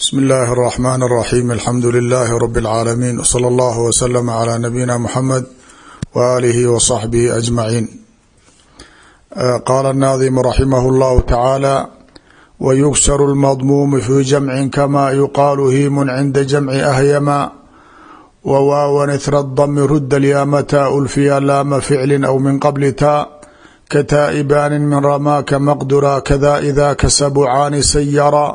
bsmi اllahi الرحmn الرaxيm alxamdu لlh rb العaalamiin wslى اllah wslm عlى nabiyina mxamed walihi wصaxbihi aجmaciin qala الnaadimu raximah اllahu tacaalى wyugsr اlmadmuum fi jamci kama yuqaalu hiimun cinda jamci ahyama wwaawan ithra اdmi ruda lyamata ulfiya laama ficli aw min qabli ta ka taa'ibaani min ramaaka maqdura kada idaa kasabucaani sayara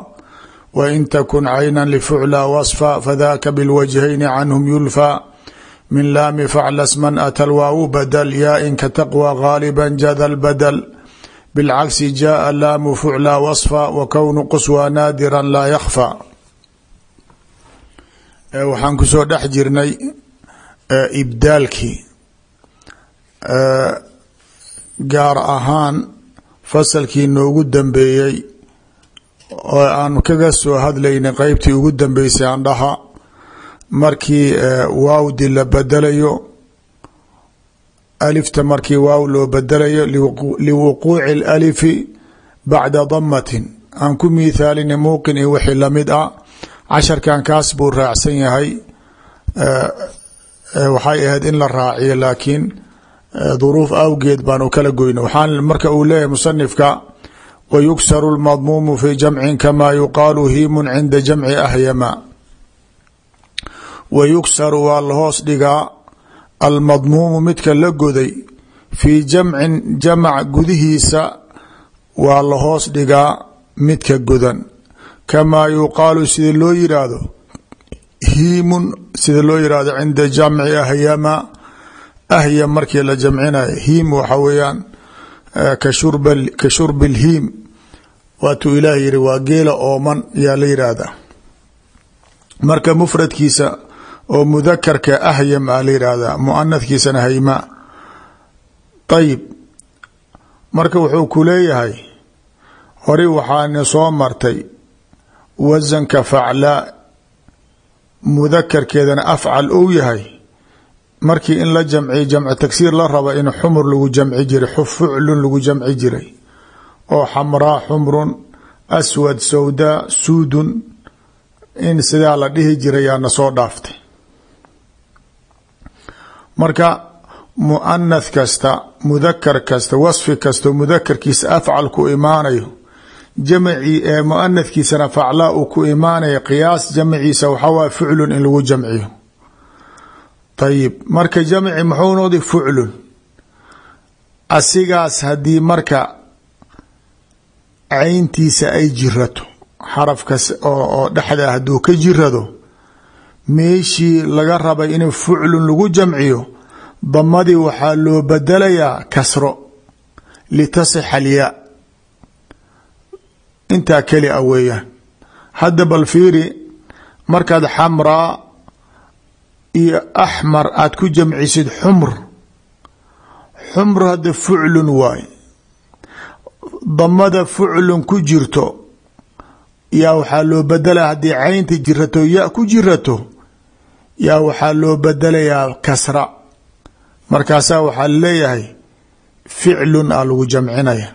wain takun cayna lifucla wasfa fadaka bilwajhayni canhum yulfa min laami faclas man ata lwaawu badal yaa inka taqwa gaaliba jada lbadal bilcagsi jaaa laamu fucla wasfa wa kownu quswa naadiran laa yakhfa waxaan ku soo dhex jirnay ibdaalkii gaar ahaan fasalkii noogu dambeeyey oo aan kaga soo hadlaynay qeybtii ugu dambeysay andhaha markii waawdi la bedelayo alifta markii waaw loo bedelayo liwuquuci اlalifi bacda damatin aan ku miithaalina muuqin iyo wixii la mid ah. Casharkan kaas buu raacsan yahay. Waxay ahayd in la raaciyo laakiin duruuf awgeed baan u kala goyna waxaan marka uu leeyahay musanifka wyugsaru اlmadmuumu fi jamci kama yuqaalu hiimun cinda jamci ahyama. Wayugsaru waa la hoos dhigaa almadmuumu midka la goday fii jamcin jamac gudihiisa waa la hoos dhigaa midka godan. Kamaa yuqaalu sida loo yiraahdo hiimun sida loo yihahdo cinda jamci ahyama ahyam markii la jamcinayo hiim waxa weeyaan ka shurbi اlhiim waatuu ilaah yihi waa geela ooman yaa la yidhaahdaa. Marka mufradkiisa oo mudakarka ahyam a la yidhaahdaa muanadkiisana hayma. Ayib marka wuxuu ku leeyahay hori waxaana soo martay wasanka faclaa. Mudakarkeedana afcal ou yahay markii in la jamciyo jamcu tagsiir la raba in xumur lagu jamci jiray fuclun lagu jamci jiray oo xamraa xumrun aswad sawdaa suudun in sidaa la dhihi jiray yaana soo dhaaftay. Marka muanath kasta mudakar kasta wasfi kasta mudakarkiisa afcal ku imaanayo jamci ee muanathkiisana faclaa uu ku imaanaya qiyaas jamciisa waxawaa ficlun in lagu jamciyo ayib marka jamci muxuu noqday fuclun asigaas haddii marka cayntiisa ay jirato xarafkas oo dhexda hadduu ka jirado meeshii laga rabay in fuclun lagu jamciyo damadii waxaa loo bedelayaa kasro. Litasixa alyaa. Intaa keli a weeyaan. Hadda bal markaad xamraa iyo axmar aada ku jamcisid xumr. Xumr hadda fuclun waay damada fuclun ku jirto yaa waxaa loo bedelaya haddii caynta jirato ya ku jirato yaa waxaa loo bedelayaa kasra. Markaasaa waxaa leeyahay ficlun a lagu jamcinaya.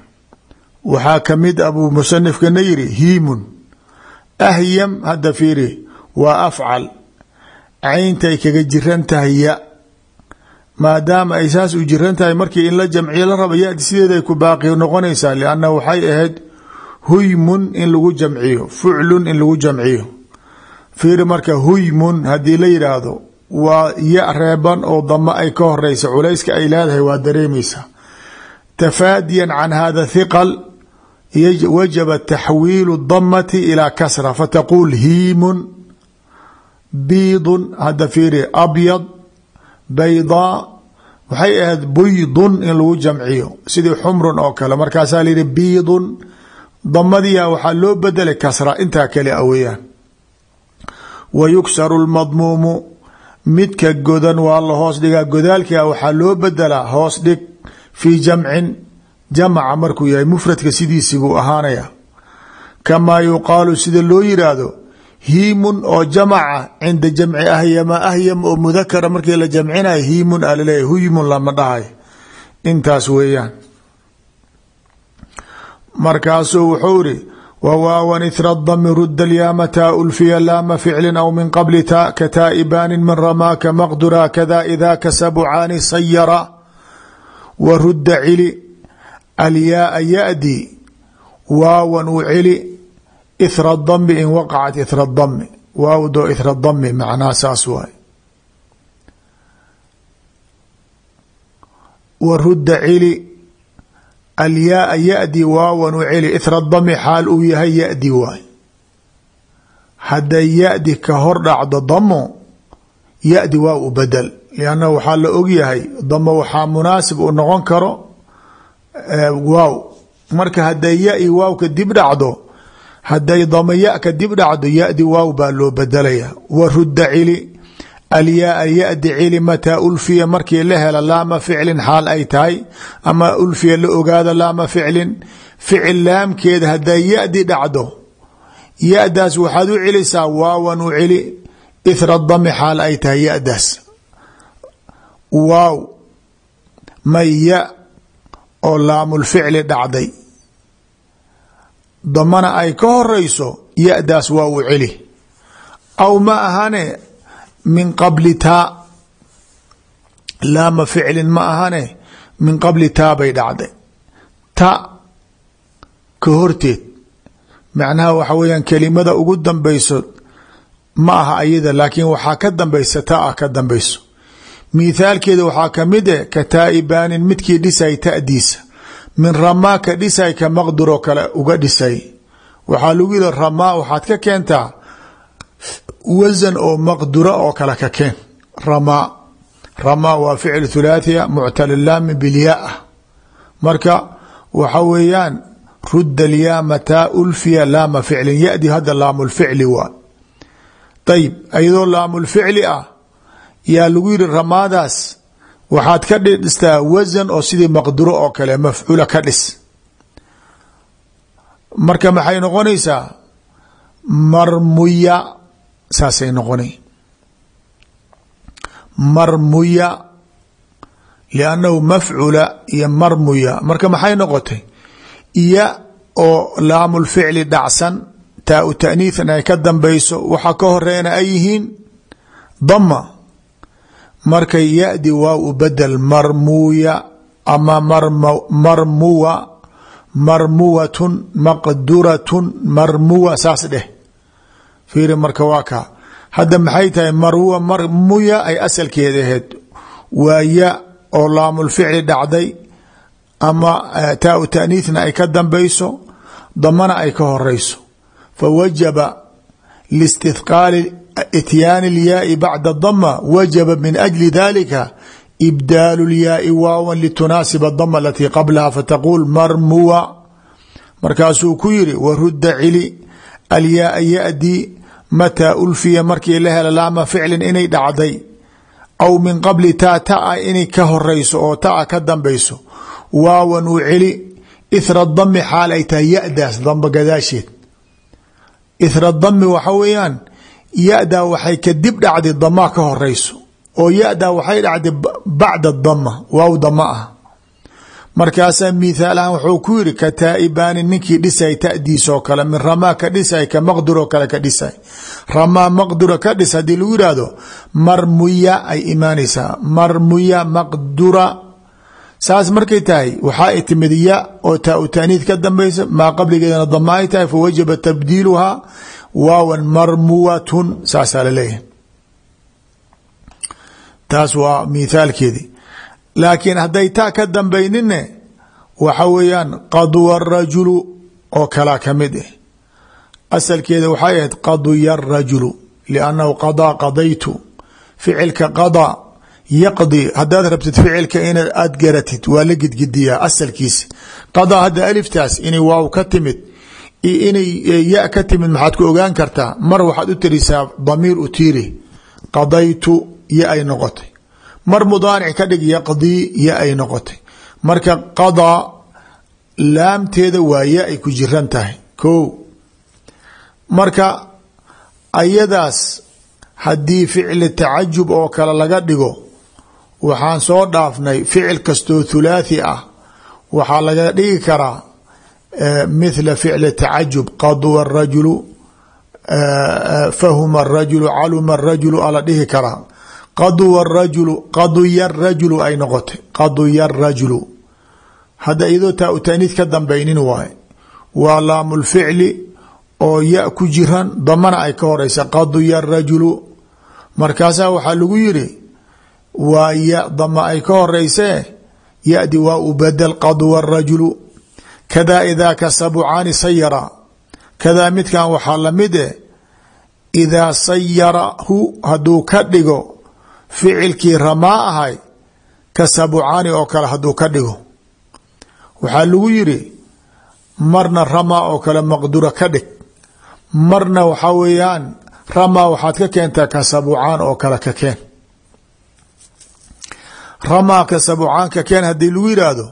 Waxaa ka mid a buu musanifkana yiri hiimun. Ahyam hadda fiiri waa afcal cayntay kaga jiran tahay ya maadaama ay saas u jiran tahay markii in la jamciyo la raba sideeday ku baaqi noqonaysaa lianna waxay ahayd huymun in lagu jamciyo fuclun in lagu jamciyo. Fiiri marka huymun haddii la yidhaahdo waa ya reeban oo damo ay ka horeysa culayska ay leedahay waa dareemaysaa tafaadiyan can hada thiqal wajaba taxwiilu damati ilaa kasra fataquul hiimun biidun hadda fiiri abyad baydaa waxay ahayd buydun in lagu jamciyo sidii xumrun oo kale. Markaasaa layihi biidun damadiya waxaa loo bedelay kasra intaa kale a weeyaan. Wa yugsaru lmadmuumu midka godan waa la hoos dhigaa godaalkia waxaa loo bedelaa hoos dhig fii jamcin jamaca markuu yahay mufradka sidiisi buu ahaanaya. Kamaa yuqaalu sida loo yiraahdo hiimun oo jamaca cinda jamci ahyama ahyam oo mudakara markii la jamcinayo hiimun a laleeyahy huymun lama dhahay. Intaas weeyaan. Markaasuu wuxuu iri wwaawan ithra dami ruda lyaama taa ulfiya laama ficlin aw min qabli ta ka taa'ibaanin min ramaaka maqdura kada ida kasabucaani sayara wa ruda cili alyaaa yadi waawan u celi ithra dami in waqacat ithra dami waawdo ithra dami macnaha saas waay wa ruda cili alyaaa yadi waawan u celi ithra dami xaal uu yahay yadi waay hadday yadi ka hor dhacdo damo yadi waa u bedel lianna waxaa la ogyahay damo waxaa munaasib u noqon karo waaw marka hadday ya-i waawka dib dhacdo hadday damo ya-ka dib dhacdo yadi waaw baa loo bedelaya wa ruda cili alyaaa yadi cili mataa ulfiya markii la hela laama ficlin xaal ay tahay ama ulfiya la ogaada laama ficlin ficil laamkeeda hadday yadi dhacdo yadaas waxaad u celisaa waawan u celi ithra dami xaal ay tahay yadaas. Waaw may ya oo laamulficli dhacday damana ay ka horeyso yadaas waa u celi. Aw ma ahane min qabli taa laama ficlin ma ahane min qabli taa bay dhacday. Ta ka horteed. Macnaha waxa weeyaan kelimada ugu dambeyso ma aha ayada laakiin waxaa ka dambeysa ta ah ka dambeyso mithaalkeeda waxaa ka mid eh ka midkii dhisay ta'diisa min ramaa ka dhisay ka maqduroo kale uga dhisay. Waxaa lagu yihi ramaa waxaad ka keentaa wasan oo maqdura oo kale ka keen. Ramaa. Ramaa waa ficil thulaathiya muctalalaami bilyaa ah marka waxa weeyaan ruda lyaama taa ulfiya laama ficlin yadi hadda laamulficli waa. Ayib iyadoo laamulficli ah yaa lagu yihi ramaadaas waxaad ka dhistaa wasan oo sidii maqduro oo kale mafcuula ka dhis. Marka maxay noqonaysaa? Marmuya saasay noqona marmuya liannahu mafcula iyo marmuya. Marka maxay noqotay? Iya oo laamulficli dhacsan taa u taaniithan ay ka dambeyso waxa ka horeena ay yihiin dama marka yadi waa u bedel marmuya ama marmuwa marmuwatun maqduratun marmuwa saas dheh. Fiiri marka waa ka. Hadda maxay tahay marwa marmuya ay asalkeeda ahayd. Waa ya oo laamulficli dhacday ama taa u taaniithna ay ka dambeyso damana ay ka horeyso fawajaba listithqaali ityaani اlyaai bacda dama wajaba min ajli dalika ibdaalu اlyaai waawan litunaasiba dama alatii qablaha fataquul marmuwa. Markaasuu ku yiri waruda cili alyaaa yadi mataa ulfiya markii la hela laama ficlin inay dhacday aw min qabli taa taa inay ka horeyso oo taa ka dambeyso waawan uu celi ithra dami xaal ay tahay yadaas damba gadaasheed. Ithra dami waxa weeyaan yadaa waxay kadib dhacday damaa ka horeyso oo yadaa waxay dhacday bacda dama waaw dama ah. Markaasaa mithaal ahaan wuxuu ku yiri ka taaibaani ninkii dhisay tadiisoo kale min ramaa ka dhisay ka maqduroo kale ka dhisay. Ramaa maqdura ka dhis haddii lagu yihahdo marmuya ay imaanaysaa. Marmuya maqdura. Saas markay tahay waxaa ay oo taa u ka dambeysa maa qabligeedana dama ay tahay fawajaba tabdiiluhaa waawan marmuwatun saasaa la leeyahay taas waa mithaalkeedii laakiin hadday taa ka dambaynine waxa weeyaan qadwa rajulu oo kalaa ka mid ah asalkeeda waxay ahayd qaduya rajulu liannahu qadaa qadaytu ficilka qadaa yaqdi haddaad rabtid ficilka in aad garatid waa la gidgidiyaa asalkiisa qadaa hadda aliftaas waaw ka timid iyo inay ya ka timid maxaad ku ogaan kartaa mar waxaad u tirisaa damiir u tiiri qadaytu yo ay noqotay. Mar mudaanic ka dhig yaqdii yo ay noqotay. Marka qadaa laamteeda waa ya ay ku jiran tahay. Ko marka ayadaas haddii ficli tacajub oo kale laga dhigo waxaan soo dhaafnay ficil kastoo thulaathi ah waxaa laga dhigi karaa mithla ficli tacajub qaduwa rajulu fahuma rajulu caluma rajulu ala dhihi karaa qaduwa rajulu qaduya rajulu ay noqotay qaduya rajulu hadda iyadoo taa u taaniid ka dambaynin waaye waa laamulficli oo ya ku jiran damana ay ka horeysa qaduya rajulu markaasaa waxaa lagu yiri waa ya dama ay ka horeysee yadi waa u badel rajulu kadaa idaa kasabucaani sayara. Kadaa midkan waxaa la mid eh idaa sayarahu hadduu ka dhigo ficilkii ramaa ahay kasabucaani oo kale hadduu ka dhigo. Waxaa lagu yiri marna ramaa oo kale maqdura ka dhig. Marna waxaa weeyaan ramaa waxaad ka keentaa kasabucaan oo kale ka keen. Ramaa kasabucaan ka keen haddii lagu yidhaahdo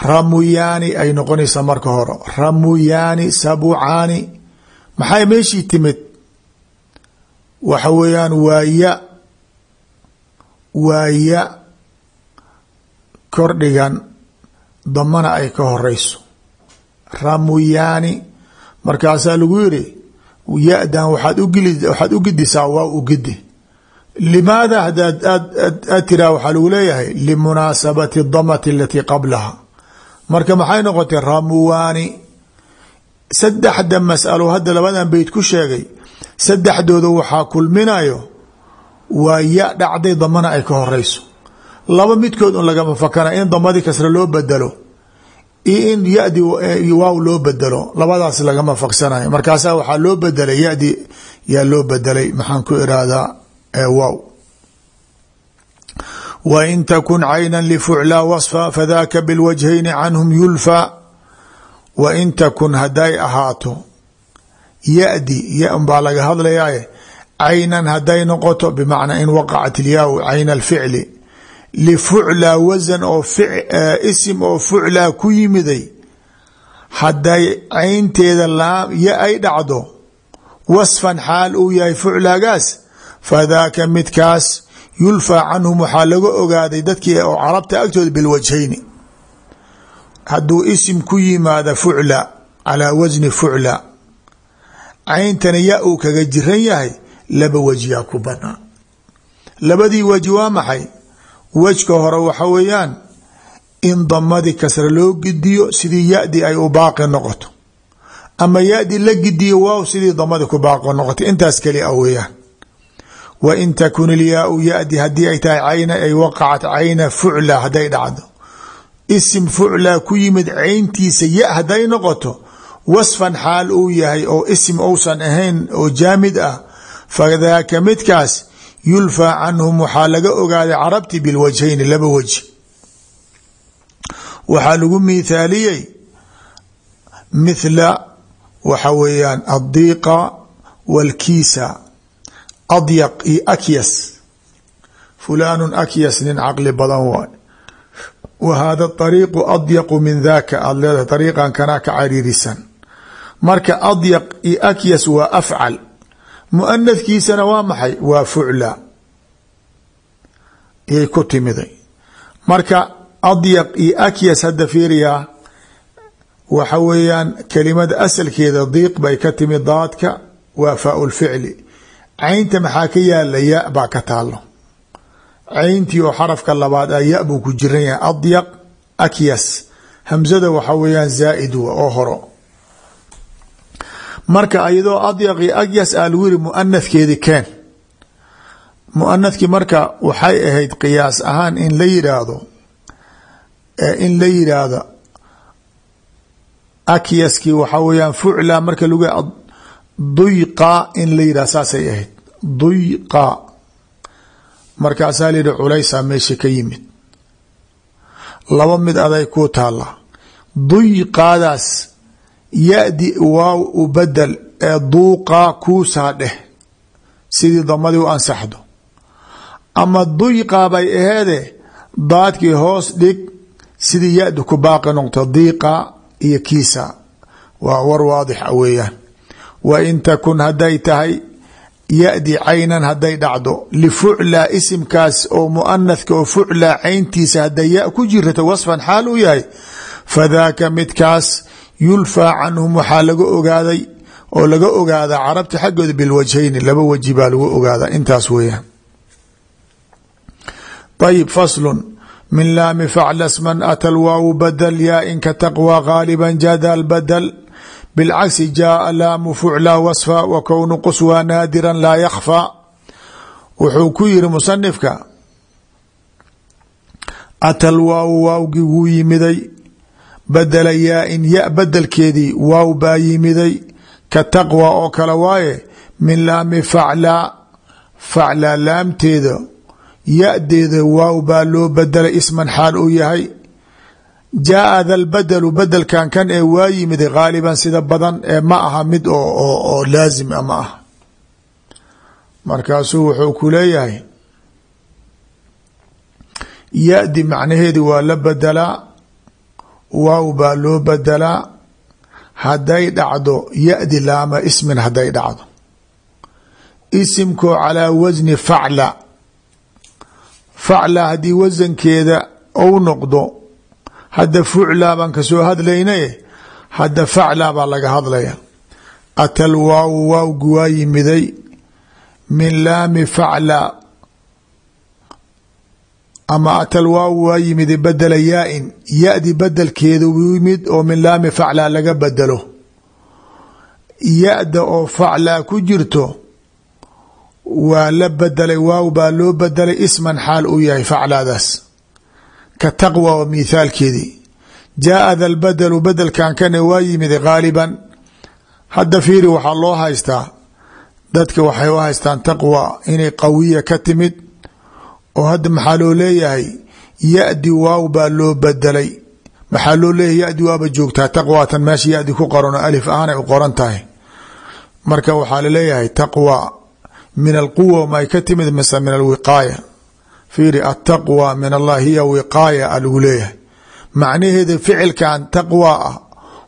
ramuyaani ay noqonaysaa marka hore. Ramuyaani sabucaani. Maxay meeshii timid? Waxa weeyaan waa ya. Waa kordhigan damana ay ka horeyso. Ramuyaani. Markaasaa lagu yiri ya-dan waxaad ugili waxaad u gidisaa waa u gidi limaada hadaad aad tiraa waxaa lagu leeyahay limunaasabati damati alatii qablaha marka maxay noqotay ramuwaani saddexda masalo hadda labadan beyt ku sheegay. Saddexdooda waxaa kulminayo waa ya dhacday damana ay ka horeyso. Laba midkood un lagama fakana in damadii kasre loo bedelo iyo in yadi waaw loo bedelo labadaas lagama faksanayo. Markaasaa waxaa loo bedelay yadi yaa loo bedelay maxaan ku irahdaa waaw wain takun cayna lifuclaa waصfa fadaka bilwajhayni canhum yulfa wain takun haday ahaato yadi ya un baa laga hadlayaaye caynan haday noqoto bimacnaa in waqacat ilyaau cayna alficli lifuclaa wasan oo isim oo fuclaa ku yimiday hadday caynteeda ya ay dhacdo wasfan xaal uu yahay fuclaagaas fadaaka midkaas yulfaa canhum waxaa laga ogaaday dadkii oo carabta agtooda bilwajhayni. Hadduu isim ku yimaada fucla calaa wasni fucla cayntana ya uu kaga jiran yahay laba wejyaa ku banaan labadii weji waa maxay? Wejka hore waxa weeyaan in damadii kasre loo gidiyo sidii yadi ay u baaqi noqoto. Ama yadi la gidiyo waaw sidii damadii ku baaqi noqoto. Intaas keli a weeyaan wa in takun ilyaau yadi haddii ay tahay cayna ay waqacat cayna fucla hadday dhacdo. Isim fucla ku yimid cayntiisa ya hadday noqoto wasfan xaal uu yahay oo isim ousan ahayn oo jaamid ah fadaaka midkaas yulfaa canhum waxaa laga ogaaday carabti bilwajhayni laba wji waxaa lagu miithaaliyey mithla waxa weeyaan addiiqa walkiisa adyaq iyo akyas fulaanu akyas nin caqli badan waay wa hada ariiqu adyaqu min daka aada leedahay ariiqan kanaa ka cariirisan marka adyaq iyo akyas waa afcal muanadkiisana waa maxay waa fucla yay ku timiday marka adyaq iyo akyas hadda fiiriyaa waxa weeyaan kelimada asalkeeda diiq bay ka timid daadka waa lficli caynta maxaa ka yaalla ya baa ka taalo cayntii oo xarafka labaad a ya buu ku jiran yahay adyaq akyas. Hamzada waxa weeyaan zaaid oo horo. Marka iyadoo adyaq iyo akyas aa lagu yiri muanadkeedi keen. Muanadkii marka waxay ahayd qiyaas ahaan in la yidhaahdo in la yidhaahdo akyaskii waxaa weyaan fucla marka lagu duyqa in la yidhahdo saasay ahayd duyqa markaasaa la yihi culaysaa meesha ka yimid. Laba mid aday ku taala duyqaadaas yadi waaw u bedel ee duuqa kuusaa dheh sidii damadii u ansaxdo. Ama duyqa bay aheede daadkii hoos dhig sidii yadi ku baaqi noqto diiqa iyo kiisa. Waa war waadix a weeyaan. Wa in takun hadday tahay yadi caynan hadday dhacdo lifucla isimkaas oo muanathka oo fucla cayntiisa hadday ya ku jirato wasfan xaal u yahay fadaaka midkaas yulfaa canhum waxaa laga ogaaday oo laga ogaadaa carabta xaggooda bilwajhayni laba waji baa lagu ogaadaa intaas weeyaan. Ayib faslun min laami facla sman ata lwaawu badl yaa in ka taqwى gaaliba jada lbadl bilcagsi jaaa laamu fucla wasfa wa kownu quswa naadira laa yakfى wuxuu ku yiri musanifka ata lwaawu waawgii wuu yimiday badela yaa in ya bedelkeedii waaw baa yimiday ka taqwa oo kale waaye min laami faclaa faclaa laamteeda ya-deeda waaw baa loo bedelay isman xaal uu yahay jaaa da lbadelu bedelkan kan ee waa yimiday gaaliban sida badan ee ma aha mid oo laazim a ma ah markaasuu wuxuu ku leeyahay ya-di macnaheedi waa la bedelaa waaw baa loo bedelaa hadday dhacdo ya-di laama ismin hadday dhacdo isimkoo calaa wasni facla facla haddii wasankeeda ou noqdo hadda fucla baan ka soo hadlaynaye hadda facla baa laga hadlaya atal waaw waawgu waa yimiday. Min laami facla ama atal waaw waa yimid badela yaa-in. Ya-di bedelkeeda yimid oo min laami facla laga bedelo ya-da oo faclaa ku jirto waa la bedelay waaw baa loo bedelay isman xaal uu yahay faclaadaas ka taqwa oo mithaalkeedii. Jaaa da lbadelu bedelkan kane waa yimid gaaliban hadda fiiri waxaa loo haystaa. Dadka waxay u haystaan taqwa inay qawiya ka timid. Oo hadda maxaa loo leeyahay? Ya-di waaw baa loo bedelay maxaa loo leeyahay? Ya-di waaba joogtaa. Taqwaatan meesha ya-di ku qoran oo alif ahaanay marka waxaa la leeyahay taqwa. Min alquwa may ka timid mise min alwiqaaya fiiri attaqwa min allah hiya wiqaaya a leeyahay. Macnaheeda ficilkan taqwa ah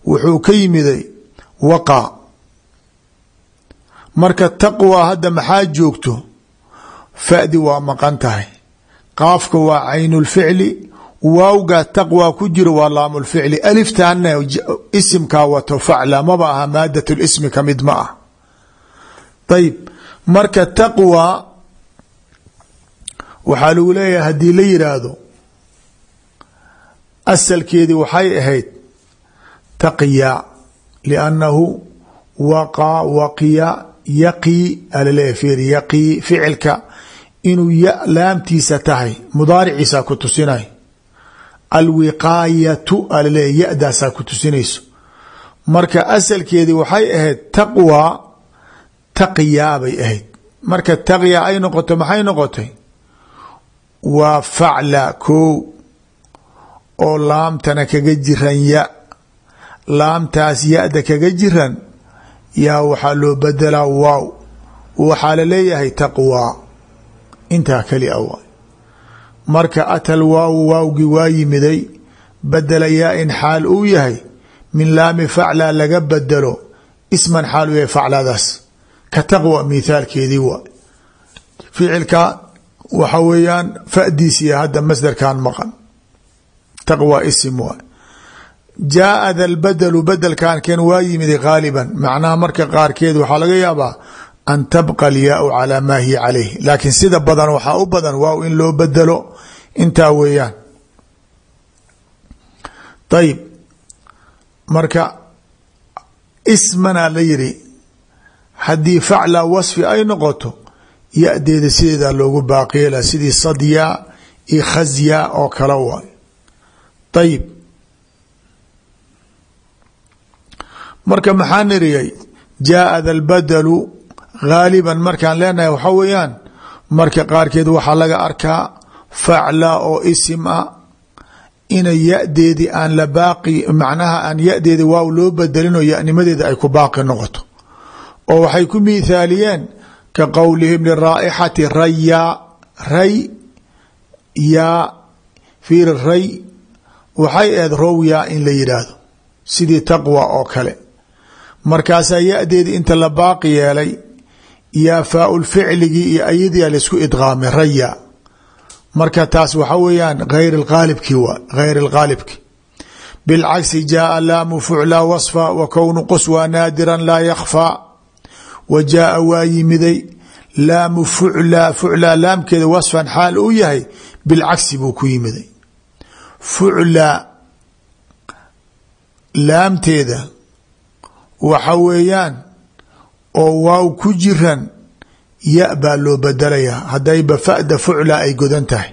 wuxuu ka yimiday waqa. Marka taqwa hadda maxaa joogto? Fadi waa maqan tahay. Qaafka waa caynulficli waawgaa taqwa ku jiro waa laamulficli aliftaana isimkaa wato facla maba aha maadat lismi ka mid ma ah. Ayib marka taqwa waxaa lagu leeyahay haddii la yiraahdo asalkeedii waxay ahayd taqya liannahu waqa waqiya yaqi alaleeyahy fiir yaqi ficilka inuu ya laamtiisa tahay mudaariciisaa ku tusinay alwiqaayatu alaleeyahy ya-daasaa ku tusinayso. Marka asalkeedii waxay ahayd taqwa taqyaa bay ahayd. Marka taqya ay noqoto maxay noqotay waa facla kow oo laamtana kaga jiran ya. Laamtaas ya-da kaga jiran yaa waxaa loo bedelaa waaw. Waxaa la leeyahay taqwaa intaa keli a waay marka atal waaw waawgii waa yimiday bedela yaa in xaal uu yahay min laami facla laga bedelo isman xaal uu yahay facladaas ka taqwa mithaalkeedii waay ficilka waxa weeyaan fadiisiya hadda masdarkan maqan. Taqwa isim waay. Jaaa da lbadelu bedelkan ken waa yimid gaaliban macnaha marka qaarkeed waxaa laga yaabaa an tabqa alyaau calaa maa hiya calayh laakiin sida badan waxaa u badan waaw in loo bedelo intaa weeyaan. Ayib marka ismanaa la yiri haddii facla wasfi ay noqoto ya-deeda sideedaa loogu baaqiyela sidii sadya iyo khasya oo kale waay ayib marka maxaa niriyay jaaa da lbadelu gaaliban markaan leenahay waxa weeyaan marka qaarkeed waxaa laga arkaa facla oo isim ah inay ya-deedii aan la baaqi macnaha aan ya-deedi waaw loo bedelin oo ya-nimadeeda ay ku baaqi noqoto. Oo waxay ku miithaaliyeen ka qowlihim liraa'ixati raya ray yaa fiir ray waxay ahayd rowya in la yidhaahdo sidii taqwa oo kale markaasaa ya-deedii inta la baaqi yeelay yaa faaul ficligii iyo ayadii la isku idqaamay raya marka taas waxa weeyaan hayr lqaalibki waa hayr lqaalibki bilcagsi jaaa laamu fuclaa wasfa laa yakfaa wa jaaa waa yimiday. Laamu fuclaa fuclaa laamkeeda wasfan xaal uu yahay bilcagsi buu ku yimiday. Fuclaa laamteeda waxa weeyaan oo waaw ku jiran ya baa loo bedelayaa haddayba fa'da fuclaa ay godan tahay.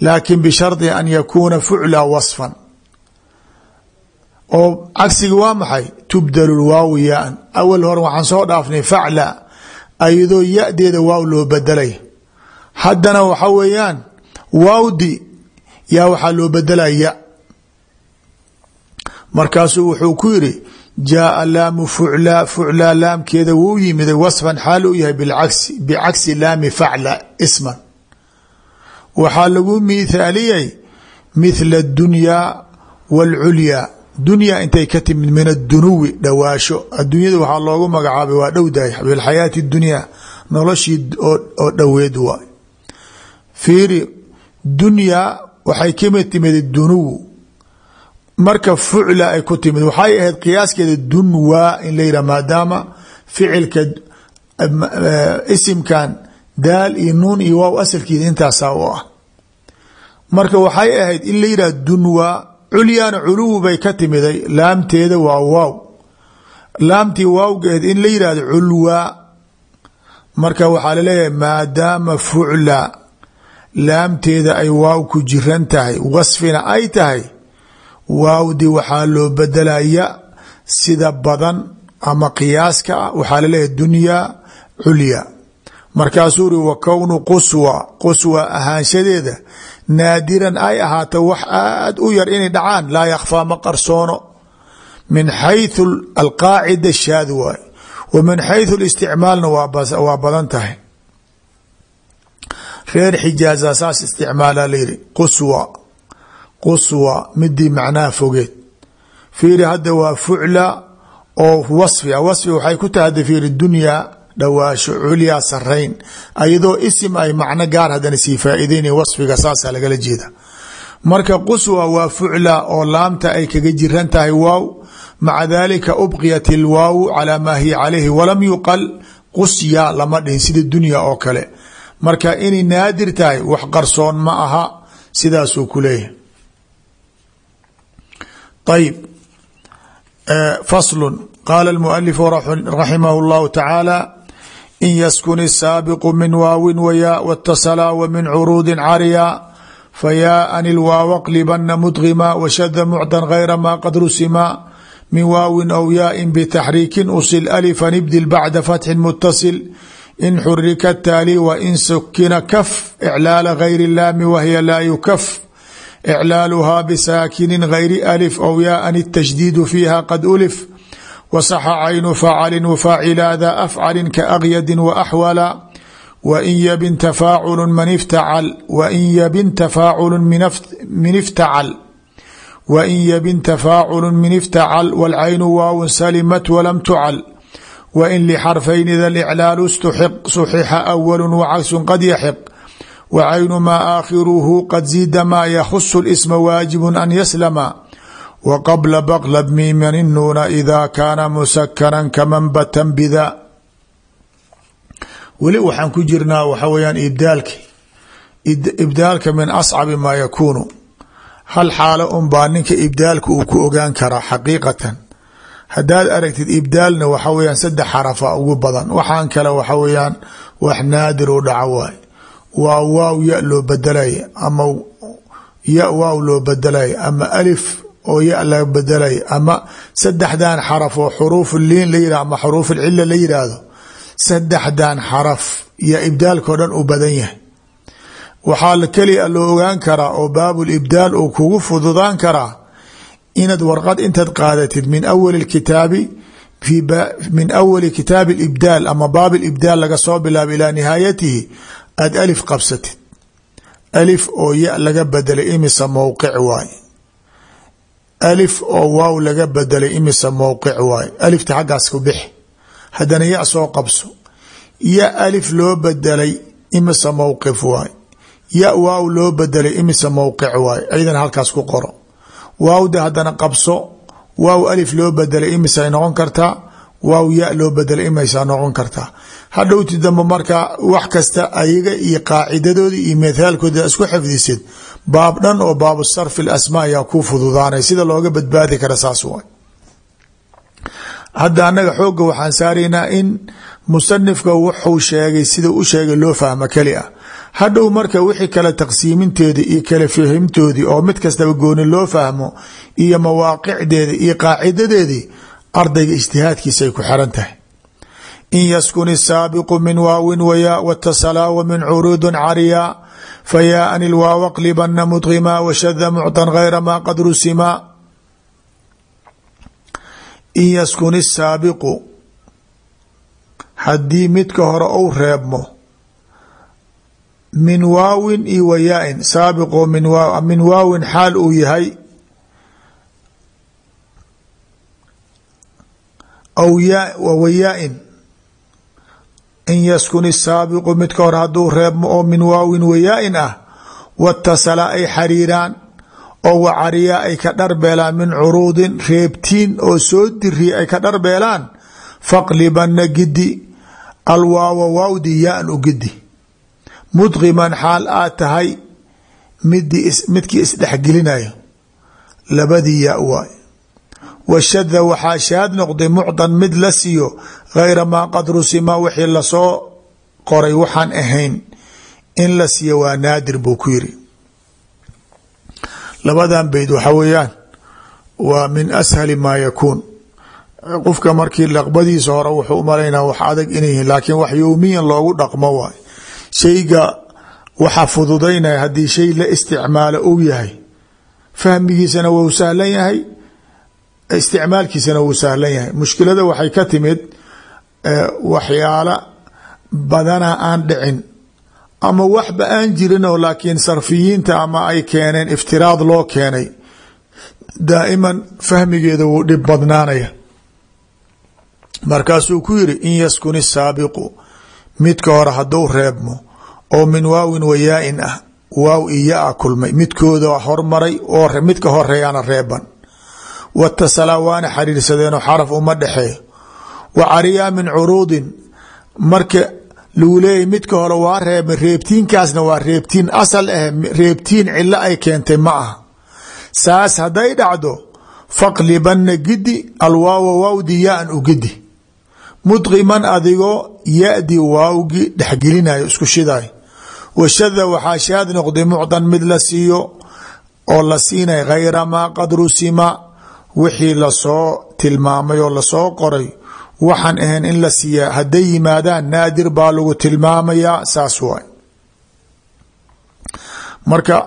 Laakin bishardi an yakuuna fuclaa wasfan. Oo cagsiga waa maxay tubdalu waaw yaan awal hore waxaan soo dhaafnay facla ayadoo ya-deeda waaw loo bedelay haddana waxa weeyaan waawdi yaa waxaa loo bedelaya ya. Markaasuu wuxuu ku yidhi jaaa laamu fuclaa fuclaa laamkeeda wuu yimiday wasfan xaal uu yahay bilcagsi bicagsi laami facla isman. Waxaa lagu miithaaliyay mithla adunyaa waalculyaa dunyaa intay ka timid min adunuwi dhowaasho adduunyada waxaa loogu magacaabay waa dhowdahay bilxayaati dunyaa noloshii oo dhoweed waay. Fiiri dunyaa waxay kama timid dunuw marka fucla ay ku timid waxay ahayd qiyaaskeeda dunwaa in la yidhah maadaama ficilka isimkan daal iyo nuun iyo waaw asalkiisa intaasaa u ah. Marka waxay ahayd in la yidhah dunwaa culyaana culuwi bay ka timiday laamteeda waa waaw. Laamtii waawgeed in la yidhahdo culwaa marka waxaa la leeyahay maadaama fucla laamteeda ay waaw ku jiran tahay wasfina ay tahay waawdi waxaa loo bedelaya sida badan ama qiyaaska ah. Waxaa la leeyahay dunyaa culya markaasuu ri wa kownu quswa. Quswa ahaanshadeeda naadiran ay ahaato wax aad u yar inay dhacaan laa yakhfaa ma qarsoono. Min xayu alqaacida shaad waay. Wa min xayu isticmaalna waa badan tahay. Reer xijaaza saas isticmaala layihi quswa quswa midii macnaha fogeed. Fiiri hadda waa fucla oo wasfia wasfi waxay ku tahay hadda fiiri dhawaasho culyaa sarayn ayadoo isim ay macno gaar haddana sii faa'iideynaya wasfiga saasaa lagala jeeda marka quswa waa fucla oo laamta ay kaga jiran tahay waaw. Maca dalika ubqiyat ilwaawu calaa maa hiya calayhi walam yuqal. Qusya lama dhihin sida dunya oo kale. Marka inay naadir tahay wax qarsoon ma aha. Sidaasuu ku leeyahay. Ayb faslu qaala اlmualifu raximah اllahu tacaala in yaskun isaabiqu min waawin wayaa wاtasalaa wa min curuudin cariyaa fayaaan ilwaawa qlibana mudqimaa washada mucdan hayra maa qad rusimaa min waawin aw yaain bitaxriikin usil alifan ibdil bacda fatxin mutasil in xurika taali wa in sukina kaf iclaala gayri laami wahiya laa yukaf iclaaluhaa bisaakinin gayri alif aw yaaan itajdiidu fiiha qad ulif wasaxa caynu facalin wafaacilaada afcalin kaagyadin waaxwala wain yabin tafaaculu man iftacal wain yabin tafaaculu min iftacal wain yabin tafaaculu min iftacal wاlcaynu waawun salimat walam tucal wain lxarfayn ida iclaalu stuxiq suxixa awalu wacagsu qad yaxiq wcaynu maa aakhiruhu qad ziida maa yakhusu اsma waajibu an yaslama wqabla baqlb miiman nuuna ida kaana musakaran kaman batan bida weli waxaan ku jirnaa waxa weyaan ibdaalki ibdaalka min ascabi maa yakuunu hal xaalo un baa ninka ibdaalka uu ku ogaan karaa xaqiiqatan haddaad aragtid ibdaalna waxa weyaan saddex xarafa ugu badan waxaan kale waxa weyaan wax naadir u dhaco waay waa waaw ya loo bedelaya ama ya waaw loo bedelaya ama alif oo ya la bedelaya ama saddexdan xaraf oo xuruuf liin la yihah ama xuruuf cila la yidhaahdo saddexdan xaraf ya ibdaalkao dhan u badan yahay. Waxaa kelia loo ogaan karaa oo baabul ibdaal uu kugu fududaan karaa inaad warqad intaad qaadatid min awali kitaabi min awali kitaabi ibdaal ama baab ibdaal laga soo bilaabo ilaa nihaayatihi aada alif qabsatid. Alif oo ya laga bedelay imisa mowqic waay alif oo waaw laga bedelay imisa mowqic waay alifta xaggaas ku bixi. Haddana ya soo qabso. Ya alif loo bedelay imisa mowqif waay ya waaw loo bedelay imisa mowqic waay ayadana halkaas ku qoro. Waawda haddana qabso. Waaw alif loo bedelay imisay noqon kartaa waaw ya loo bedelay imaysaa noqon kartaa hadhowti dambe markaa wax kasta ayaga iyo qaacidadoodii iyo mithaalkooda isku xifdisid baab dhan oo baabu sarfi lasmaa ayaa ku fududaanay sida looga badbaadi kara saas waay. Hadda annaga xoogga waxaan saaraynaa in musanifka wuxuu sheegay sida u sheegay loo fahmo keli ah. Hadhow marka wixii kale taqsiiminteedii iyo kala fahimtoodii oo mid kastaba gooni loo fahmo iyo mawaaqicdeeda iyo qaacidadeedii ardayga ijtihaadkiisa ay ku xiran tahay. In yaskun isaabiqu min waawin wayaa watasalaa wa min curuudin cariyaa fayaaan ilwaawa qlibana mudqimaa washada muctan gayra maa qad rusimaa in yaskun isaabiqu haddii midka hore ou reebmo min waawin iyo wayaa-in saabiqo min waawin xaal uu yahay wayaa-in in yaskun isaabiqu midka hore hadduu reebmo oo min waawin wayaa-in ah watasala ay xariiraan oo wacariyaa ay ka dharbeelaan min curuudin reebtiin oo soo diriya ay ka dharbeelaan faqlibanna gidi alwaawa waawdi yaan u gidi mudqiman xaal aad tahay midkii isdhexgelinayo labadii yaa waay washada waxaa shaad noqday mucdan mid la siiyo gayra maa qad rusima wixii la soo qoray waxaan ahayn. In la siiyo waa naadir buu ku yiri labadan beyd waxa weeyaan waa min ashali maa yakuun. Qofka markii laqbadiisa hore wuxuu umalaynaa wax adag inay yihiin laakiin wax yowmiyan loogu shay la isticmaalo uu yahay fahmigiisana wuu sahlan yahay isticmaalkiisana wuu sahlan yahay. Mushkilada waxay ka timid waxyaala badana aan dhicin ama waxba aan jirinoo laakiin sarfiyiinta ama ay keeneen iftiraad loo keenay daa'iman fahmigeeda wuu dhib badnaanaya. Markaasuu ku yiri in yaskun isaabiqu midka hore hadduu reebmo oo min waawin wayaa-in ah waaw iyo a kulmay midkooda hormaray oo midka horeeyana reeban watasalaa waana xariirsadeenoo xaraf uma dhexeeyo wa cariyaa min curuudin marka lagu leeyahy midka hore waa reeban reebtiinkaasna waa reebtiin asal ah reebtiin cilo ay keentay ma aha saas hadday dhacdo faqlibanna gidi alwaawa waawdi yaan u gidi mudqiman adigoo yadi waawgi dhexgelinayo isku shidayo washada waxaa shaad noqday mucdan mid la siiyo oo la siinay gayra maa qad rusima wixii la soo tilmaamay oo la soo qoray waxaan ahayn in la siiyaa. Hadday yimaadaan naadir baa lagu tilmaamayaa saas waay. Marka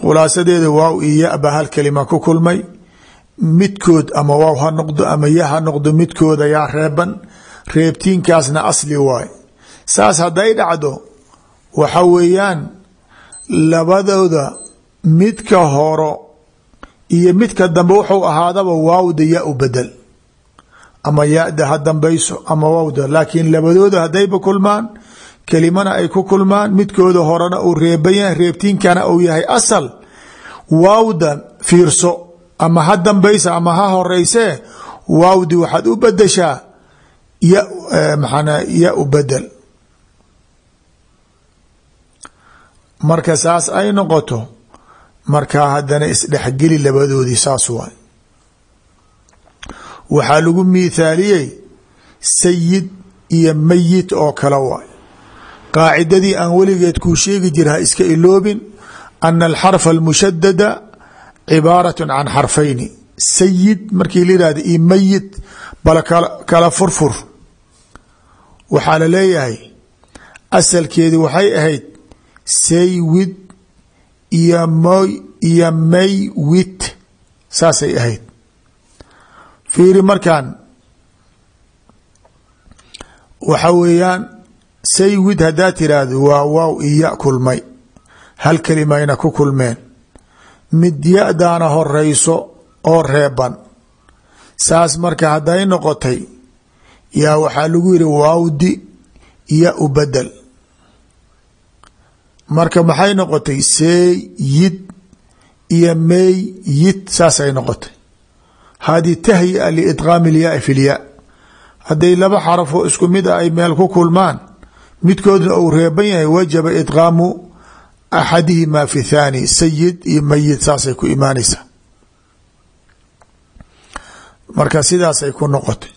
khulaasadeeda waaw iyo ya baa hal kelima ku kulmay. Midkood ama waaw ha noqdo ama ya ha noqdo midkooda yaa reeban. Reebtiinkaasna asli waay. Saas hadday dhacdo waxa weeyaan labadooda midka horo iyo midka dambe wuxuu ahaadaba waawda ya u bedel. Ama yada ha dambayso ama waawda. Laakiin labadooda haddayba kulmaan kelimana ay ku kulmaan midkooda horena uu reeban yahay reebtiinkana uu yahay asal. Waawda fiirso ama ha dambaysa ama ha horeysee waawdi waxaad u bedeshaa ya maxana ya u bedel. Marka saas ay noqoto markaa haddana isdhexgeli labadoodii saas waay. Waxaa lagu miithaaliyey sayid iyo mayit oo kale waay. Qaacidadii aan weligeed kuu sheegi jira ha iska iloobin ana alxarfa almushadada cibaaraة can xarfayni. Sayid markii la yihahda iyo mayit bala kala furfur. Waxaa la leeyahay asalkeedii waxay ahayd saywid iyo moy iyo maywit saasay ahayd. Fiiri markaan waxa weeyaan saywid haddaad tiraahdo waa waaw iyo ya kulmay. Hal kelimayna ku kulmeen. Mid ya-daana horeyso oo reeban. Saas marka hadday noqotay yaa waxaa lagu yihi waawdi ya u bedel marka maxay noqotay? Seeyid iyo meyit saasay noqotay. Hadi tahyi'a liidqaami ilyaai fi lyaa hadday laba xarafoo isku mid a ay meel ku kulmaan midkoodna uu reeban yahay wajaba idqaamu axadihima fi thaani sayid iyo meyid saasay ku imaanaysaa marka sidaasay ku noqotay.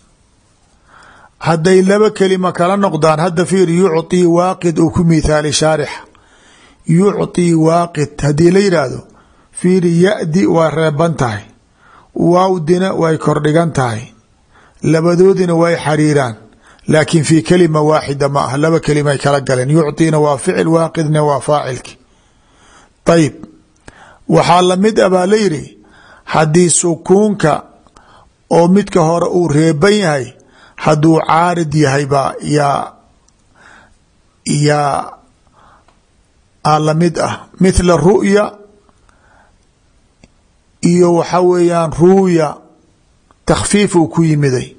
Hadday laba kelima kala noqdaan hadda fiir yucطii waaqid uu ku mithaali shaarixa yucطii waaqid haddii la yidhaahdo fiiri ya-di waa reeban tahay. Waawdina way kordhigan tahay. Labadoodina way xariiraan. Laakiin fi kelima waaxida ma ah laba kelimay kala galeen. Yucطiina waa ficil waaqidna waa faacilki. Ayib waxaa la mid a baa la yidhi haddii sukuunka oo midka hore uu reeban yahay hadduu caarid yahay baa yaa yaa la mid ah. Mithla ru'ya iyo waxa weeyaan ruuya takhfiif uu ku yimiday.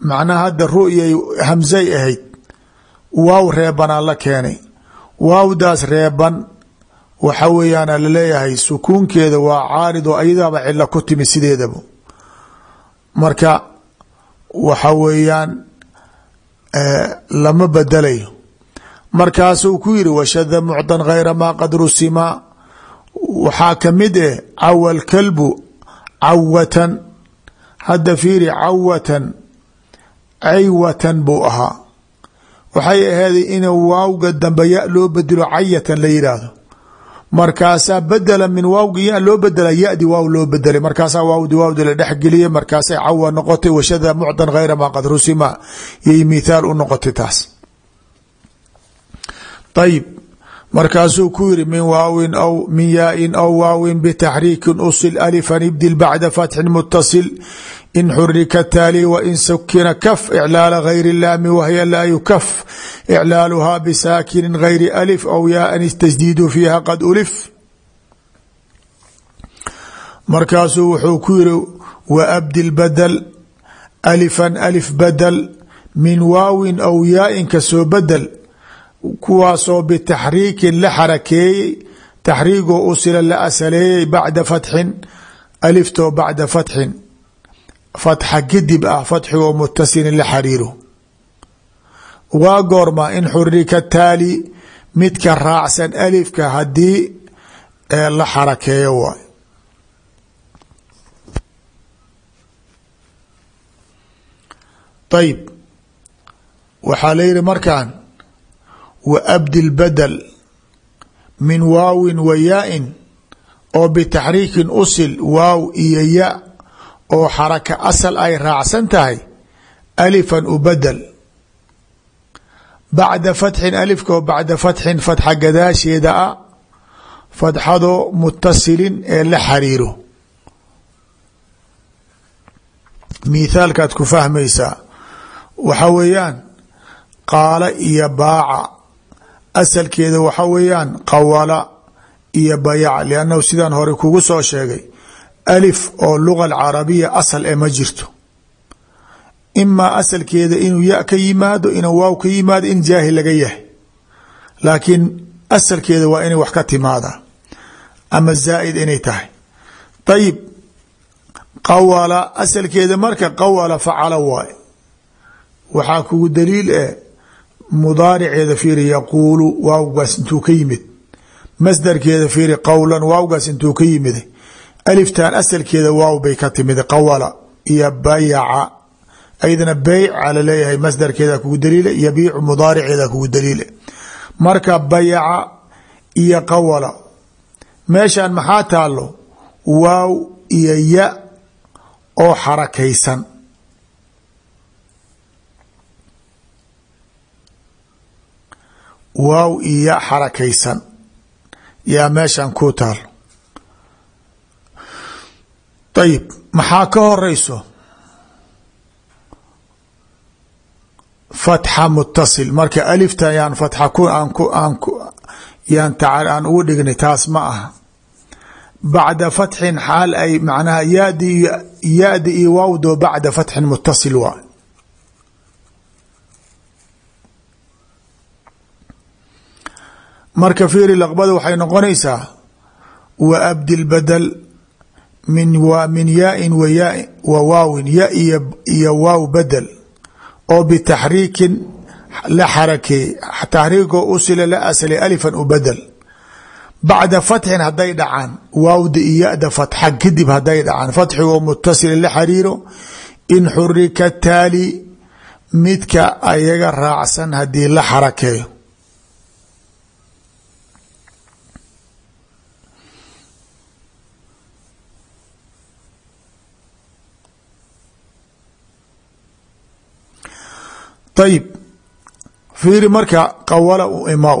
Macnaha hadda ru'yay hamsay ahayd. Waaw reebanaa la keenay. Waawdaas reeban waxa weeyaana la leeyahay sukuunkeeda waa caarid oo ayadaaba cilo ku timi sideedaba marka waxa weeyaan lama bedelayo markaasuu ku yiri washada mucdan hayra maa qad rusima. Waxaa ka mid eh cawa lkalbu cawatan hadda fiiri cawatan caywatan buu ahaa. Waxay aheeday in waawga dambe loo bedelo cayatan la yidhaahdo markaasaa bedela min waawga ya loo bedela yadi waaw loo bedelay markaasaa waawdi waawdi la dhexgeliyay markaasay cawa noqotay washada mucdan hayra maa qad yay mithaal u noqotay taas ayib markaasuu ku yiri min waawin aw min yaain aw waawin btaxriikin usil alifan ibdil bacda fatxin mutasil in xurika taali wain sukina kaf iclaala gayri laami wahya laa yukaf. Iclaaluhaa bisaakinin gayri alif aw yaaan istajdiidu fiiha qad ulif. Markaasuu wuxuu ku yiri waabdil badel alifan alif badel min waawin aw yaain ka soo bedel kuwaasoo bitaxriikin la xarakeeyey taxriigoo usila la asaleeyey bacda fatxin aliftoo bacda fatxin. Fatxa kadib ah fatxigoo mutasilin la xariiro. Waa goorma in xurika taali midka raacsan alifka haddii la xarakeeyo waay ayib waxaa la yihi markaan waabdil badel min waawin wa yaa-in oo bitaxriikin usil waaw iyo ya oo xaraka asal ay raacsan tahay alifan u badel bacda fatxin alifka oo bacda fatxin fatxa gadaasheeda ah fatxadoo mutasilin ee la xariiro. Mithaalkaad ku fahmaysaa waxa weeyaan qaala iyo baaca asalkeeda waxa weeyaan qawala iyo bayac liannahu sidaan hore kugu soo sheegay alif oo luga alcarabiya asal ee ma jirto. Imaa asalkeeda inuu ya ka yimaado inuu waaw ka yimaado in jaahil laga yahay. Laakiin asalkeeda waa inay wax ka timaada ama zaa'id inay tahay. Ayib qawala asalkeeda marka qawala facala waay waxaa kugu daliil eh mudaariceeda fiiri yaquulu waawgaas intuu ka yimid. Masdarkeeda fiiri qowlan waawgaas intuu ka yimid. Aliftan asalkeeda waaw bay ka timid qawala iyo bayaca aydana beyca la leeyahay masdarkeeda kugu daliile yabiicu mudaariceeda kugu daliile. Marka bayaca iyo qawala meeshan maxaa taalo waaw iyo ya oo xarakaysan waaw iyo xarakaysan. Yaa meeshan ku taalo ayib maxaa ka horeyso? Fatxa mutasil marka alifta yaan fatxa ku aan ku aan ku yaan taca aan ugu dhignay taas ma aha. Bacda fatxin xaal ay macnaha yaadi yaadi iyo waawdo bacda fatxin mutasil waa marka fiiri laqbada waxay noqonaysaa wa abdil badel min min yaain wa yaa wa waawin ya iyo waaw bedel oo bitaxriikin la xarakeey taxriikoo usila la aslay alifan u bedel bacda fatxin hadday dhacaan waawda iyo yada fatxa kadib hadday dhacaan fatxigoo mutasila la xariiro in xurika taali midka ayaga raacsan haddii la xarakeeyo ayib fiiri marka qawala u imaw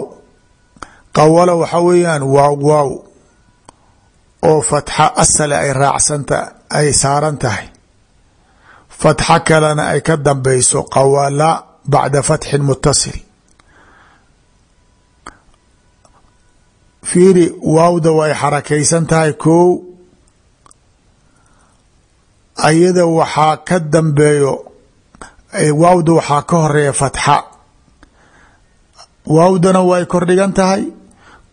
qawala waxa weeyaan waaw waaw oo fatxa asale ay raacsanta ay saaran tahay. Fatxa kalena ay ka dambeyso qawala bacda fatxin mutasil fiiri waawda way xarakaysan tahay kow ayada waxaa ka dambeeyo waawda waxaa ka horreeya fatxa. Waawdana way kordhigan tahay.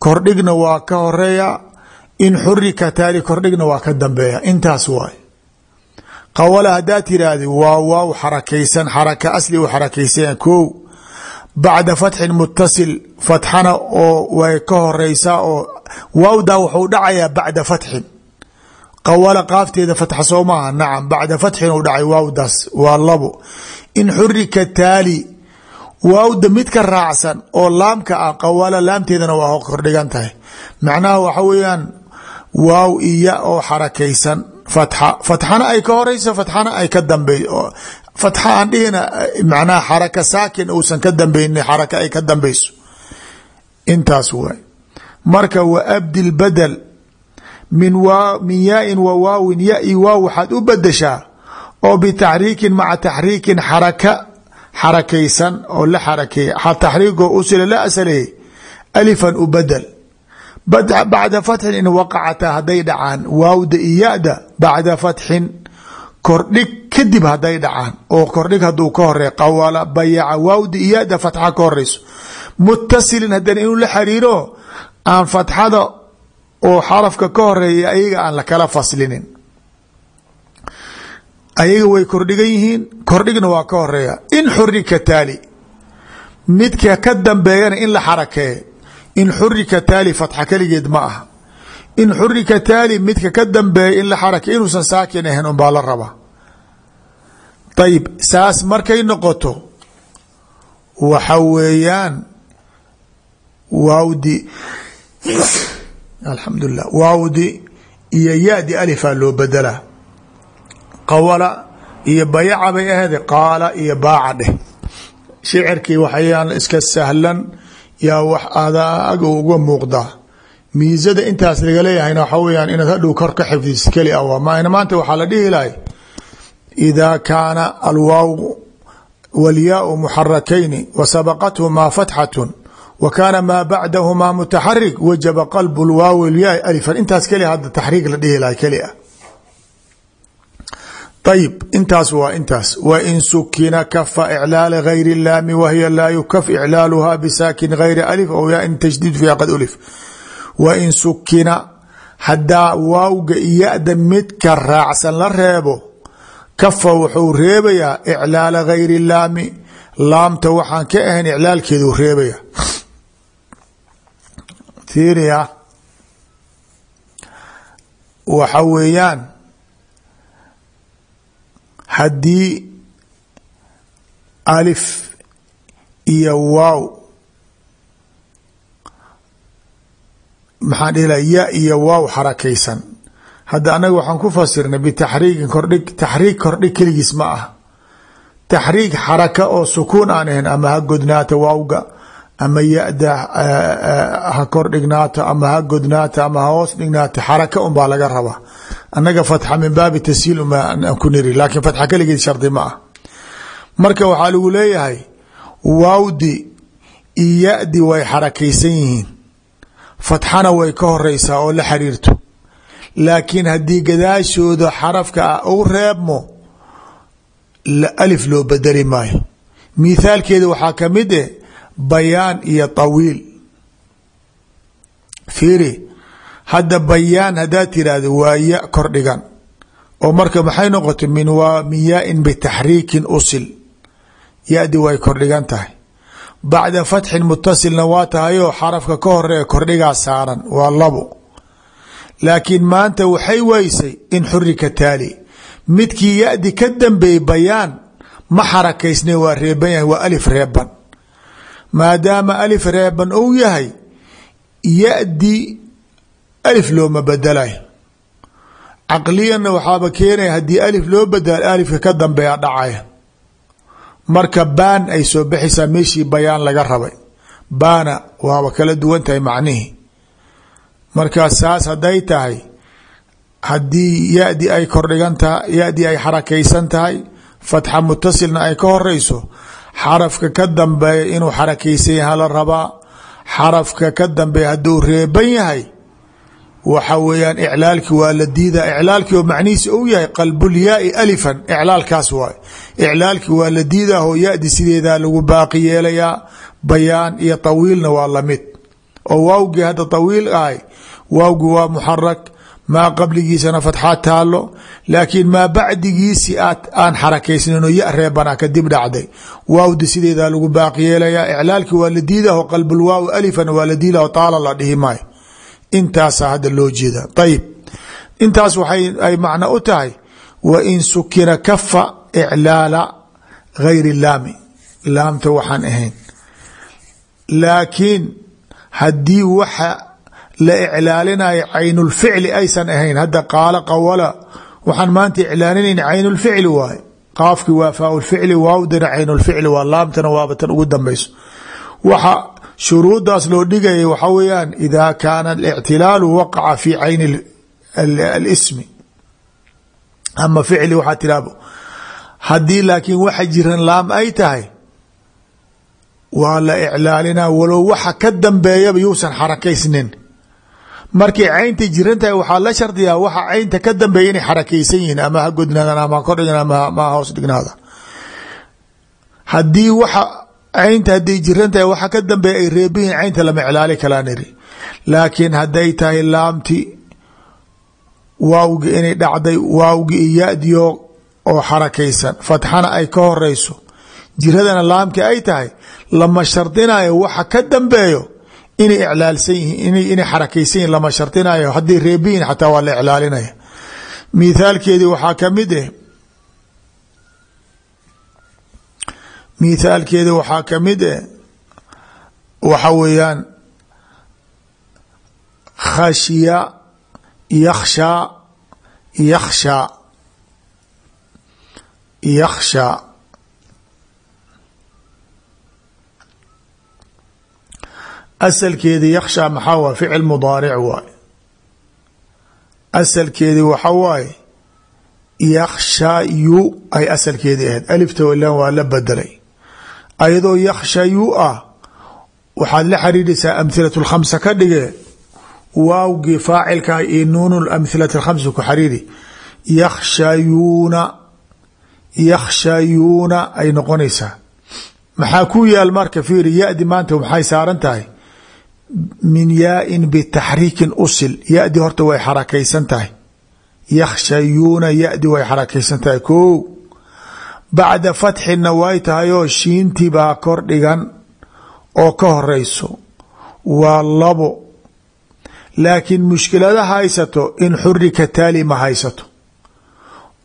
Kordhigna waa ka horreeya. In xurika taali kordhigna waa ka dambeeya. Intaas waay. Qawala haddaad tiraahdi waa waaw xarakaysan xaraka asli u xarakaysan kow. Bacda fatxin mutasil fatxana oo way ka horeysaa oo waawdaa wuxuu dhacayaa bacda fatxin qawala qaafteeda fatxa soo nacam bacda fatxin u dhacay waawdaas. Waa labo. In xurika taali waawda mid ka raacsan oo laamka ah qawala laamteedana waa kordhigan tahay. Macnaha waxa weeyaan waaw iya oo xarakaysan. Fatxa fatxana ay ka horeyso fatxana ay ka dambey fatxa aan dhihina macnaha xaraka saakin uusan ka dambeyni xaraka ay ka dambeyso intaas waay. Marka wa abdil badel min yaain wa waawin ya-i waaw waxaad u bedeshaa oo bitaxriikin maca taxriikin xaraka xarakaysan oo la xarakeey taxriikoo usila la asaleeyey alifan u bedel bacda fatxin in waqacata hadday dhacaan waawda iyada bacda fatxin kordhig kadib hadday dhacaan oo kordhig haduu ka horeey qawala bayaca waawda iyada fatxa ka horeyso mutasilin haddana inuu la xariiro aan oo xarafka ka horreeya ayaga aan lakala faslinin. Ayaga way kordhigan yihiin kordhigna waa ka horreeya. In xurika taali midka ka dambeeyana in la xarakeeyo in xurika taali fatxa keligeed ma aha. In xurika taali midka ka dambeeya in la xarakeeyo inuusan saakin ahayn unbaa la rabaa. Ayib saas markay noqoto waxa weeyaan waawdi alxamdulilah waawdi iyo yadi alifaa loo bedelaa qawala iyo bayaca bay ahede qaala iyo baaca dheh. Shicirkii waxayaan iska sahlan yaa wax adag uga muuqdaa miisada intaas laga leeyahayna waxa weyaan inaad hadhow kor ka xifdis keli a waa maan maanta waxaa la dhihi lahay. Idaa kaana alwaaw walyaau muxarakayni wa sabaqathumaa fatxatun wa kaana maa bacdahumaa mutaxarik wajaba qalbu lwaawi lyaai alifan intaas keli hadda taxriik la dhihi lahay keli a ayib intaas waa intaas. Wain sukina kafa iclaala gayri laami wahiya laa yukaf iclaaluha bisaakin gayri alif aw yaa in tajdiid fiiha qad ulif. Wain sukina haddaa waawga iyada midka raacsan la reebo kafa wuxuu reebayaa iclaala gayri laami laamta waxaan ka ahayn iclaalkeedu reebaya fiiriya waxa weeyaan haddii alif iyo waaw maxaan dhihi laha ya iyo waaw xarakaysan. Hadda anaga waxaan ku fasirnay bitaxriikin kordhig taxriig kordhig keligiis ma ah taxriig xaraka oo sukuun aan ahayn ama ha godnaata waawga ama yada ha kordhignaato ama ha godnaato ama ha hoos dhignaata xaraka un laga rabaa. Annaga fatxa min baabi tashiil uma ku niri laakiin fatxa keligeed shardi ma ah. Marka waxaa lagu leeyahay waawdi iyo yadi way xarakaysan yihiin. Fatxana way ka horeysaa oo la xiriirto. Laakiin haddii gadaashooda xarafka ah u reebmo alif loo bedeli maayo. Mithaalkeeda waxaa ka mid eh bayaan iyo tawiil. Fiiri hadda bayaan haddaad tiraahdo waa ya kordhigan oo marka maxay noqotay min waa min bitaxriikin usil. Ya-di way kordhigan tahay. Bacda fatxin mutasilna waa tahayoo xarafka ka horreeya kordhigaa saaran waa labo. Laakiin maanta waxay waysay in xurika taali. Midkii ya-di ka dambeeyey bayaan ma xarakaysne waa reeban yahay waa alif reeban maadaama alif reeban ou yahay ya-di alif looma bedelayo. Caqliyanna waxaaba keenaya haddii alif loo bedelo alifka ka dambeeya dhacaya. Marka baan ay soo baxaysaa meeshii bayaan laga rabay. Baana waaba kala duwan tahay macnihii markaa saas hadday tahay haddii ya-di ay kordhigan tahay ya-di ay xarakaysan tahay fatxa mutasilna ay ka horeyso xarafka ka dambeeya inuu xarakaysan yaha la rabaa xarafka ka dambeeya hadduu reeban yahay waxa weeyaan iclaalki waa la diida iclaalki oo macnihiisa ou yahay qalbulyaai alifan iclaalkaas waay iclaalki waa la diidaho ya-di sideedaa lagu baaqi yeelayaa bayaan iyo tawiilna waa la mid oo waawgii hadda tawiil ahay waawgi waa muxarak maa qabligiisana fatxaad taalo laakiin maa bacdigiisi aan xarakaysninoo ya reebana kadib dhacday. Waawdi sideedaa lagu baaqi yeelayaa iclaalki waa la diidaho qalbulwaaw alifan waa la diidaho taala la dhihi maayo. Intaasa hadda loo jeeda ayib intaas waxay ay macno u tahay wa in sukina kafa iclaala gayri laami. Laamta waxaan ahayn. Laakiin haddii waxa la iclaalinayo caynulficli aysan ahayn. Hadda qaalo qawala waxaan maanta iclaalinayna caynulficli waaye. Qaafki waa faaulficli waawdana caynulficli waa laamtana waaba tan ugu dambayso. Waxa shuruudaas loo dhigayay waxaa weeyaan ida kaana اlictilaalu waqaca fi cayni اlismi ama ficli waxaa tiraahdo haddii laakiin waxa jiran laam ay tahay waa la iclaalina walow waxa ka dambeeyaba yuusan xarakaysnin markay caynta jiran tahay waxaa la shardiyaa waxa caynta ka dambeeya inay xarakaysan yihiin ama ha godnaadaan ama ha ama ma hoos dhignaada haddii waxa caynta hadday jiran waxa ka dambeeya ay reebihiin caynta lama iclaali kalaan laakiin hadday tahay laamti waawgi inay dhacday waawgi iyo oo xarakaysan fatxana ay ka horeyso jiradana laamki ay tahay lama shardinayo waxa ka dambeeyo inay iclaalsan yihiin inay xarakaysan yihiin lama shardinayo hadday reebihiin xataa waa la iclaalinaya mithaalkeedii waxaa ka mid ah mithaalkeeda waxaa ka mid eh. Waxa weeyaan khashya yakshaa yakshaa yakshaa asalkeedi yakshaa maxaa waay ficil mudaaric waay asalkeedi waxa waaye? Yakshayu ay asalkeedii ahayd. Alifta ilan waa la bedelay ayadoo yakshayu ah waxaad la xariiraysaa amhilatu lkhamsa ka dhige waawgii faacilka iyo nuun amhilati khamsa ku xariiri yakshayuuna yakshayuuna ay noqonaysaa. Maxaa ku yaal marka fiiri yadi maanta maxay saaran tahay min yaain bitaxriikin usil. Yadi horta way xarakaysan tahay. Yakshayuuna yadi way xarakaysan tahay. Ko bacda fatxina way tahay oo shiintii baa kor dhigan oo ka horeyso waa labo. Laakiin mushkilada haysato in xurika taali ma haysato.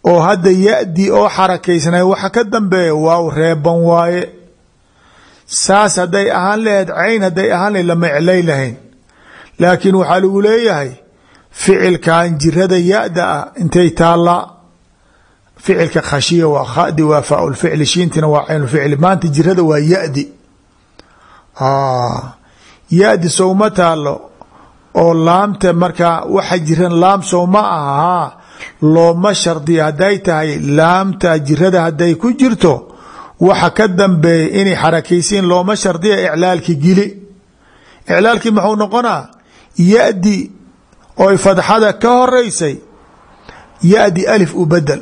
Oo hadda ya-dii oo xarakaysnay waxa ka dambeeya waaw reeban waaye saas hadday ahaan laheyd cayn hadday ahaan laheyd lama iclay lahayn. Laakiin waxaa lagu leeyahay ficilkan jirada ya-da ah intay taallaa ficilka khashiya waa khadi waa faaulficli shiintina waa caynulficli maanta jirada waa ya-di. Ya-di taalo oo laamta markaa waxa jiran laam sowma aha looma shardiya hadday tahay laamta jirada hadday ku jirto waxa ka dambeeya inay xarakaysiin looma shardiya iclaalki gili. Iclaalkii muxuu noqonaa? Ya-di oy fadxada ka horeysay ya-di alif u bedel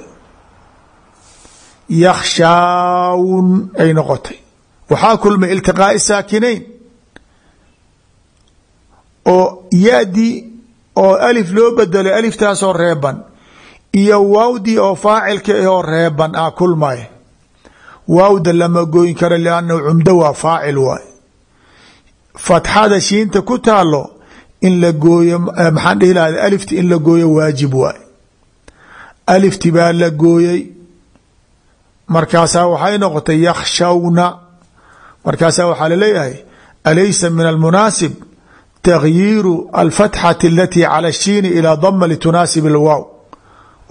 yakhshaawun ay noqotay. Waxaa kulmay iltiqaai saakinayn. Oo ya-di oo alif loo bedelay aliftaasoo reeban. Iyo waawdii oo faacilka ahoo reeban ah kulmay waawda lama gooyin karo liannahu cumdo waa faacil waay fatxada shiinta ku taalo in la gooyo maxaan dhihi laha alifti in la gooyo waajib waay alifti baa la gooyey. Markaasaa waxay noqotay yakhshawna. Markaasaa waxaa la leeyahay alaysa min almunaasib taghyiiru alfatxati alatii cala ashiini ilaa dama litunaasib alwaaw.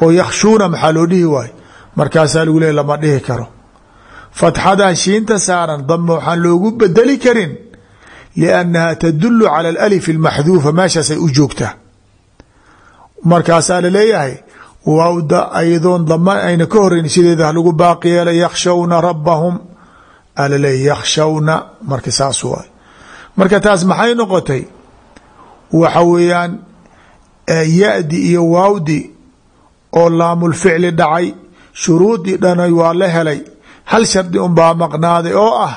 Oo yakhshuuna maxaa loo dhihi waay markaasaa lagu leeya dhihi karo fatxadan shiinta saaran dama waxaan loogu bedeli karin liannaha tadulu cala alif almaxduufa meeshaasay u joogtaa markaasaa la leeyahay waawda ayadoon dama ayna ka horeyn sideeda halagu baaqi yeela yakhshawna rabbahum. Alaleeya yakhshawna marka saas waay. Marka taas maxay noqotay? Waxa weeyaan ya-di iyo waawdi oo laamulficli dhacay shuruudii dhanay waa la helay hal shardi unbaa maqnaaday oo ah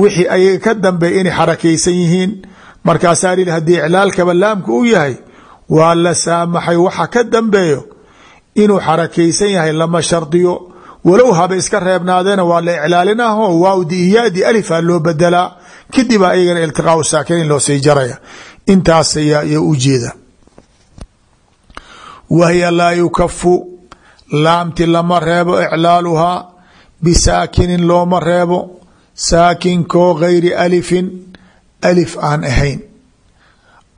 wixii ayaga ka dambeey inay xarakaysan yihiin. Markaasaa lii haddii iclaalkaba laamka u yahay waa la saamaxay waxa ka dambeeyo inuu xarakaysan yahay lama shardiyo. Walow haba iska reebnaadeena waa la iclaalinaho waawdi iyo yadi alifa loo bedelaa kadib ayagana iltiqaau saakiniin loo sii jaraya. Intaas ayaa ujeeda wahiya laa yukafu laamti lama reebo iclaaluhaa bisaakinin looma reebo saakinkoo gayri alifin alif aan ahayn.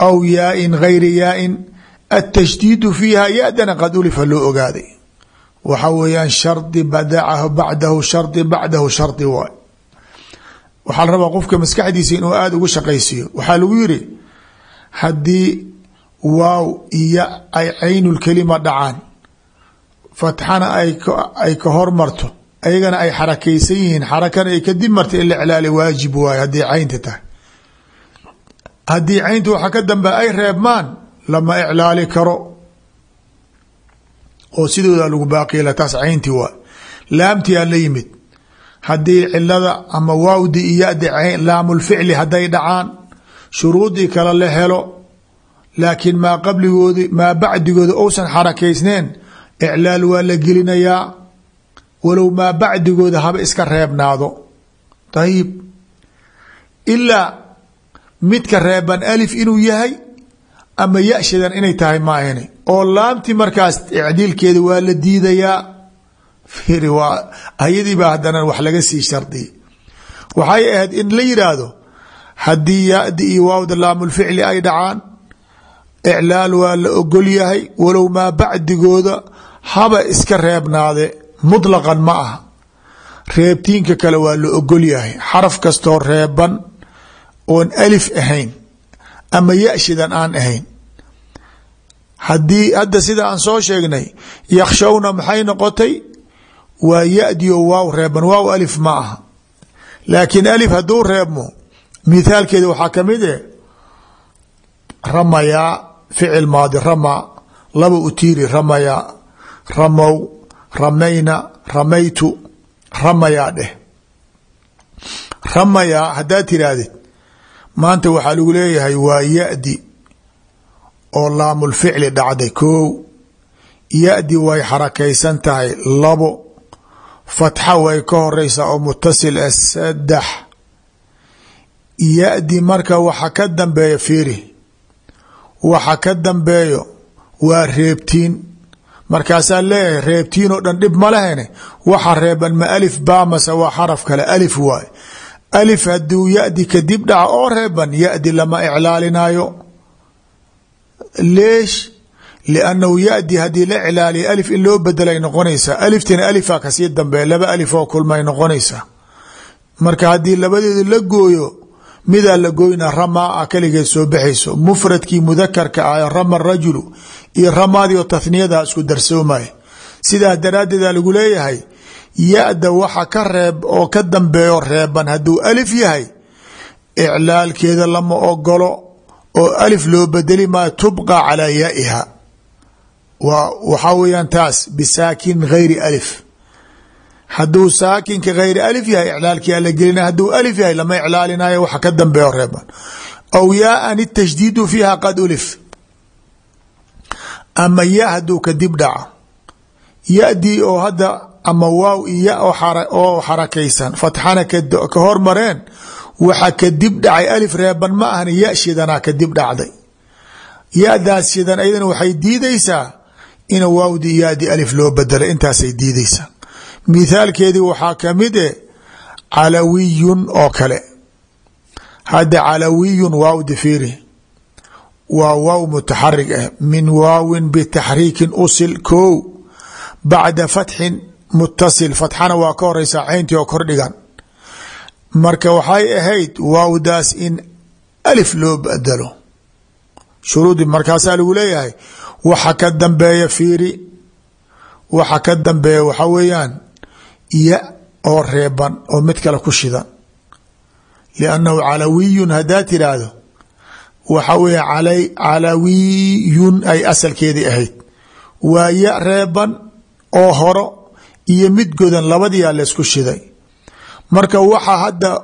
Aw yaain gayri yaain atashdiidu fiiha yadana qad ulifa loo ogaaday. Waxa weeyaan shardi badacahu bacdahu shardi bacdahu shardi waay. Waxaa la rabaa qofka maskaxdiisa inuu aada ugu shaqaysiiyo. Waxaa lagu yiri haddii waaw iyo ay caynulkelima dhacaan fatxana ay ka hormarto ayagana ay xarakaysan yihiin. Xarakana ay kadib marta in la iclaali waajib waayo haddii caynta tahay. Haddii caynta waxa ka dambe ay reebmaan lama iclaali karo. Oo sidooda lagu baaqiyla taas caynti waa. Laamtiyaa la yimid. Haddii cilada ama waawdi iyo yadi laamulficli hadday dhacaan shuruudii kale la helo. Laakiin maa qabligoodi maa bacdigooda ousan xarakaysneen iclaal waa la gelinayaa walow maa bacdigooda haba iska reebnaado. Ayib ilaa midka reeban alif inuu yahay ama yashadan inay tahay maahane oo laamti markaas icdiilkeeda waa la diidayaa fiiri waa ayadiibaa haddana wax laga sii shardiyay waxay ahayd in la yidhaahdo haddii yadi iyo waawda laamulficli ay dhacaan iclaal waa la ogol yahay walow maa bacdigooda haba iska reebnaade mutlaqan ma aha. Reebtiinka kale waa la ogol yahay. Xaraf kastoo reeban oon alif ahayn ama yashidan aan ahayn. Haddii hadda sida aan soo sheegnay yakshawna maxay noqotay? Waa yadiyo waaw reeban. Waaw alif ma aha. Laakiin alif hadduu reebmo mithaalkeeda waxaa ka mid eh ramayaa ficil maadi rama laba utiiri ramayaa ramow ramayna ramaytu ramayaa dheh ramayaa haddaad tirahdid maanta waxaa lagu leeyahay waa yadi oo laamulficli dhacday kow yadi way xarakaysan tahay labo fatxa way ka horeysaa oo mutasil ah saddex. Yadi marka waxa ka dambeeya fiiri waxa ka dambeeyo waa reebtiin markaasaa leeyahay reebtiin oo dhan dhib ma lehene waxa reeban ma alif baamase waa xaraf kale. Alif waay. Alif haduu yadi kadib dhaca oo reeban yadi lama iclaalinayo leesh liannahu yadi haddii la iclaaliya alif in loo bedelay noqonaysaa. Aliftina alifa ka sii dambeeya laba alif oo kulmay noqonaysaa. Marka haddii labadeedu la gooyo midaa la gooyna ramaa a kaligeed soo baxayso. Mufradkii mudakarka ah rama rajulu iyo ramaadii oo tathniyada isku darsoomaya sidaas daraaddeeda lagu leeyahay ya-da waxa ka reeb oo ka dambeeyo reeban hadduu alif yahay iclaalkeeda lama ogolo oo alif loo bedeli maayo tubqa calaa yaaiha. Wa waxaa weeyaan taas bisaakin gayri alif hadduu saakinka gayri alif yahay iclaalkia la gelina hadduu alif yahay lama iclaalinayo waxa ka dambeeyo reeban. Aw yaaan itashdiidu fiiha qad ulif. Ama ya haduu kadib dhaco. Yadii oo hadda ama waaw iyo ya oo xarakaysan. Fatxana ka hormareen waxa kadib dhacay alif reeban ma ahna ya shidanaa kadib dhacday. Yadaas shidan ayadana waxay diideysaa in waawdi yadi alif loo bedelo intaasay diideysaa mithaalkeedii waxaa ka mid e calawiyun oo kale. Hadda calawiyun waawdi fiiri waa waaw mutaxarig ah min waawin bitaxriikin usil ko bacda fatxin mutasil fatxana waa ka horeysaa cayntii oo kordhigan. Marka waxay ahayd waawdaas in alif loo bedelo shuruudi markaasaa lagu leeyahay waxa ka dambeeya fiiri waxa ka dambeeya waxa weeyaan ya oo reeban oo mid kale ku shidan. Liannahu calawiyun haddaa tiraahdo waxa weeye calawiyun ay asalkeedii ahayd. Waa ya reeban oo horo iyo mid godan labadiyaa laysku shiday. Marka waxa hadda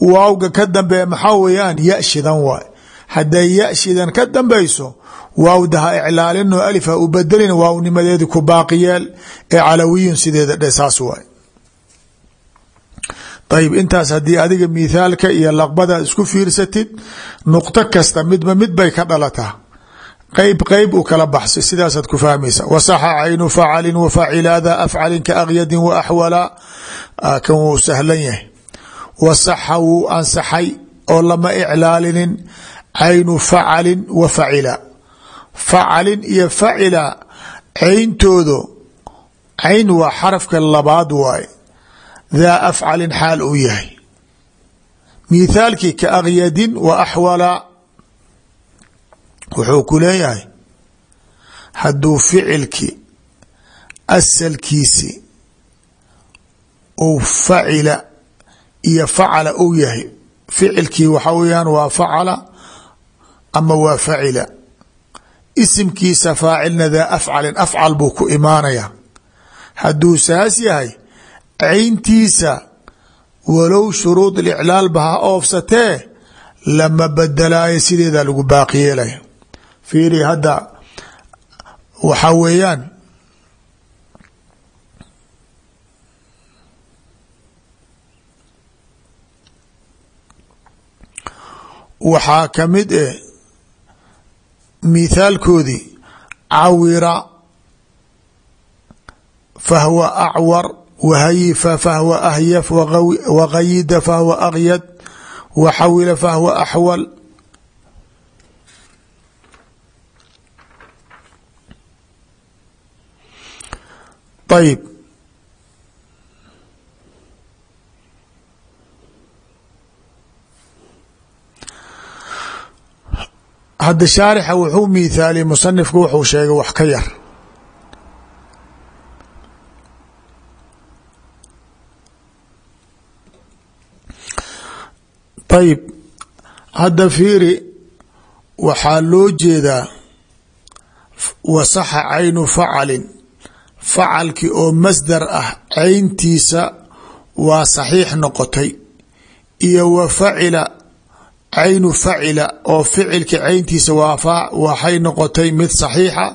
waawga ka dambeeya maxaa weeyaan ya shidan waay hadday ya shidan ka dambeyso waawda ha iclaalinoo alif ha u bedelin waawnimadeedi ku baaqiyeel ee calawiyun sideeda dhe saas waay ayib intaas haddii adiga mithaalka iyo laqbada isku fiirsatid nuqto kasta midba mid bay ka dhalataa. Qeyb qeyb u kala baxsay sidaasaad ku fahmaysa. Wasaxa caynu facalin wafacilada afcalin ka akyadin wa axwala. Kan wuu sahlan yahay. Wasaxa wuu ansaxay oo lama iclaalinin. Caynu facalin wa facila. Facalin iyo facila cayntoodo cayn waa xarafka labaad waaye daa afcalin xaal uu yahay mithaalkii ka akyadin wa axwala wuxuu ku leeyahay hadduu ficilki asalkiisi uu facila iyo facala uu yahay ficilkii waxa weyaan waa facala ama waa facila isimkiisa faacilna daa afcalin afcal buu ku imaanaya hadduu saas yahay cayntiisa walow shuruud iclaal ba ha oofsatee lama bedelaayo sideeda lagu baaqi yeelaya fiiri hadda waxaa weeyaan waxaa ka mid eh mithaalkoodii cawira fahwa acwar whayifa fahwa ahyaf wagayida fahwa akyad waxawila fahwa axwal ayib hadda shaarixa wuxuu miithaaliyey musanifku wuxuu sheegay wax ka yar ayib hadda fiiri waxaa loo jeedaa wasaxa caynu facalin. Facalki oo masdar ah cayntiisa waa saxiix noqotay. Iyo wa facila caynu facila oo ficilki cayntiisa waxay noqotay mid saxiixa.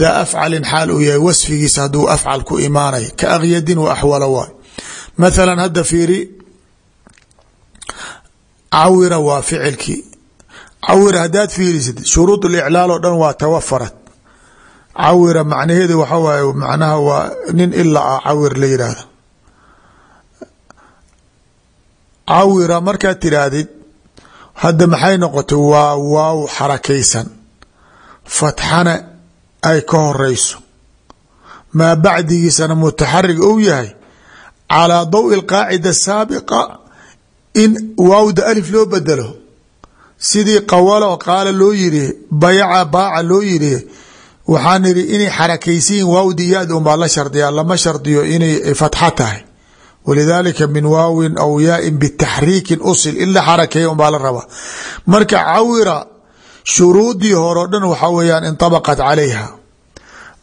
Daa afcalin xaal uu yahay wasfigiisa hadduu afcal ku imaanay. Ka akyadin wa axwala waay. Mathala hadda fiiri cawira waa ficilkii. Cawira haddaad fiirisid shuruud liclaal oo dhan waa tawafarad cawira macnaheedu waxa waaye macnaha waa nin ilaa ah cawir la yidhaahdo cawira markaad tidhaahdid hadda maxay noqotay? Waa waaw xarakaysan. Fatxana ay ka horeyso maa bacdigiisana mutaxarig ou yahay calaa dawi alqaacida asaabiqa in waawda alif loo bedelo sidii qawalo qaala loo yiri bayaca baaca loo yiri waxaan iri inay xarakaysiyin waawdi yaad unbaa la shardiyaa lama shardiyo inay fatxa tahay. Walidaalika min waawin aw yaain bitaxriikin usil in la xarakeeya unbaa la rabaa. Marka cawira shuruudii hore o dhan waxaa weyaan inطabaqat calayha.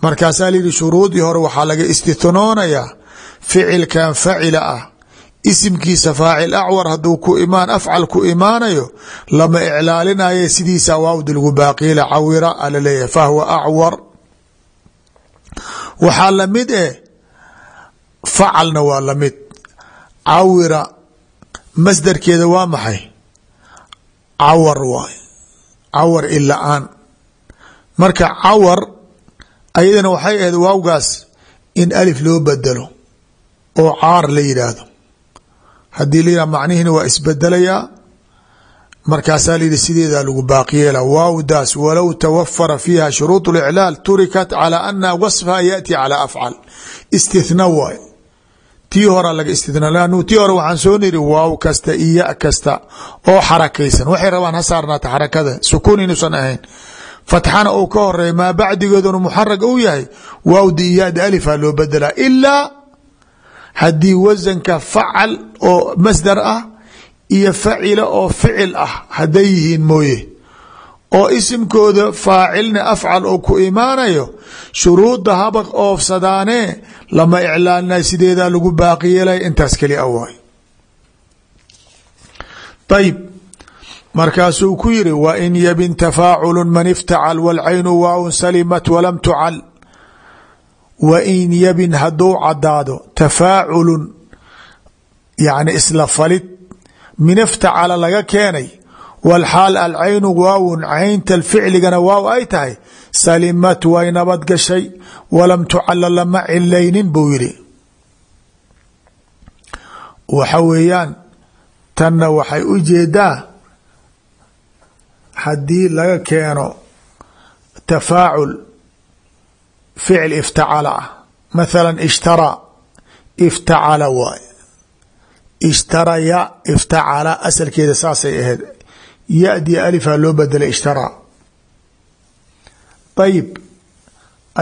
Markaasaa layihi shuruudii hore waxaa laga istithnoonayaa ficilkan facila ah isimkiisa faacil acwar haduu ku imaan afcal ku imaanayo lama iclaalinayo sidiisa waawdi lagu baaqiila cawira ala leeyahay fahwa acwar. Waxaa la mid eh facalna waa la mid cawira masdarkeeda waa maxay? Cawar waay. Cawar ila-aan marka cawar ayadana waxay ahayd waawgaas in alif loo bedelo oo caar la yidhaahdo haddii la yidhah macnihiina waa isbedelayaa markaasaa la yidhi sideedaa lagu baaqyeela waawdaas walow tawafara fiiha shuruud اliclaal turikat calى ana wasfaha yaأti calى afcal istithna waay tii hora laga istithna lanu tii hore waxaan soo niri waaw kasta iyo ya kasta oo xarakaysan waxay rabaan ha saarnaata xarakada sukuun inuusan ahayn fatxana uu ka horeeya maa bacdigeeduna muxarag uu yahay waawdi iyo yada alifa loo bedelaa ilaa haddii wasanka facal oo masdar ah iyo facila oo ficil ah hadday yihiin mooye oo isimkooda faacilna afcal oo ku imaanayo shuruudda haba oofsadaanee lama iclaalina sideedaa lagu baaqi yeelay intaas keli a waay. Ayib markaasuu ku yiri wain yabin tafaaculu man iftacal wاlcaynu waaun salimat walam tucal wain yabin hadduu cadaado tafaaculun yani isla falid min iftacala laga keenay wlxaal alcaynu waawun caynta ficligana waaw ay tahay salimat way nabad gashay walam tucala lama cilaynin buu yidhi. Waxa weeyaan tanna waxay u jeedaa haddii laga keeno tafaacul ficil iftacala ah mathala ishtaraa iftacala waay ishtaraya iftacala asalkeeda saasay ahayd yadi alifa loo bedelay ishtaraa ayib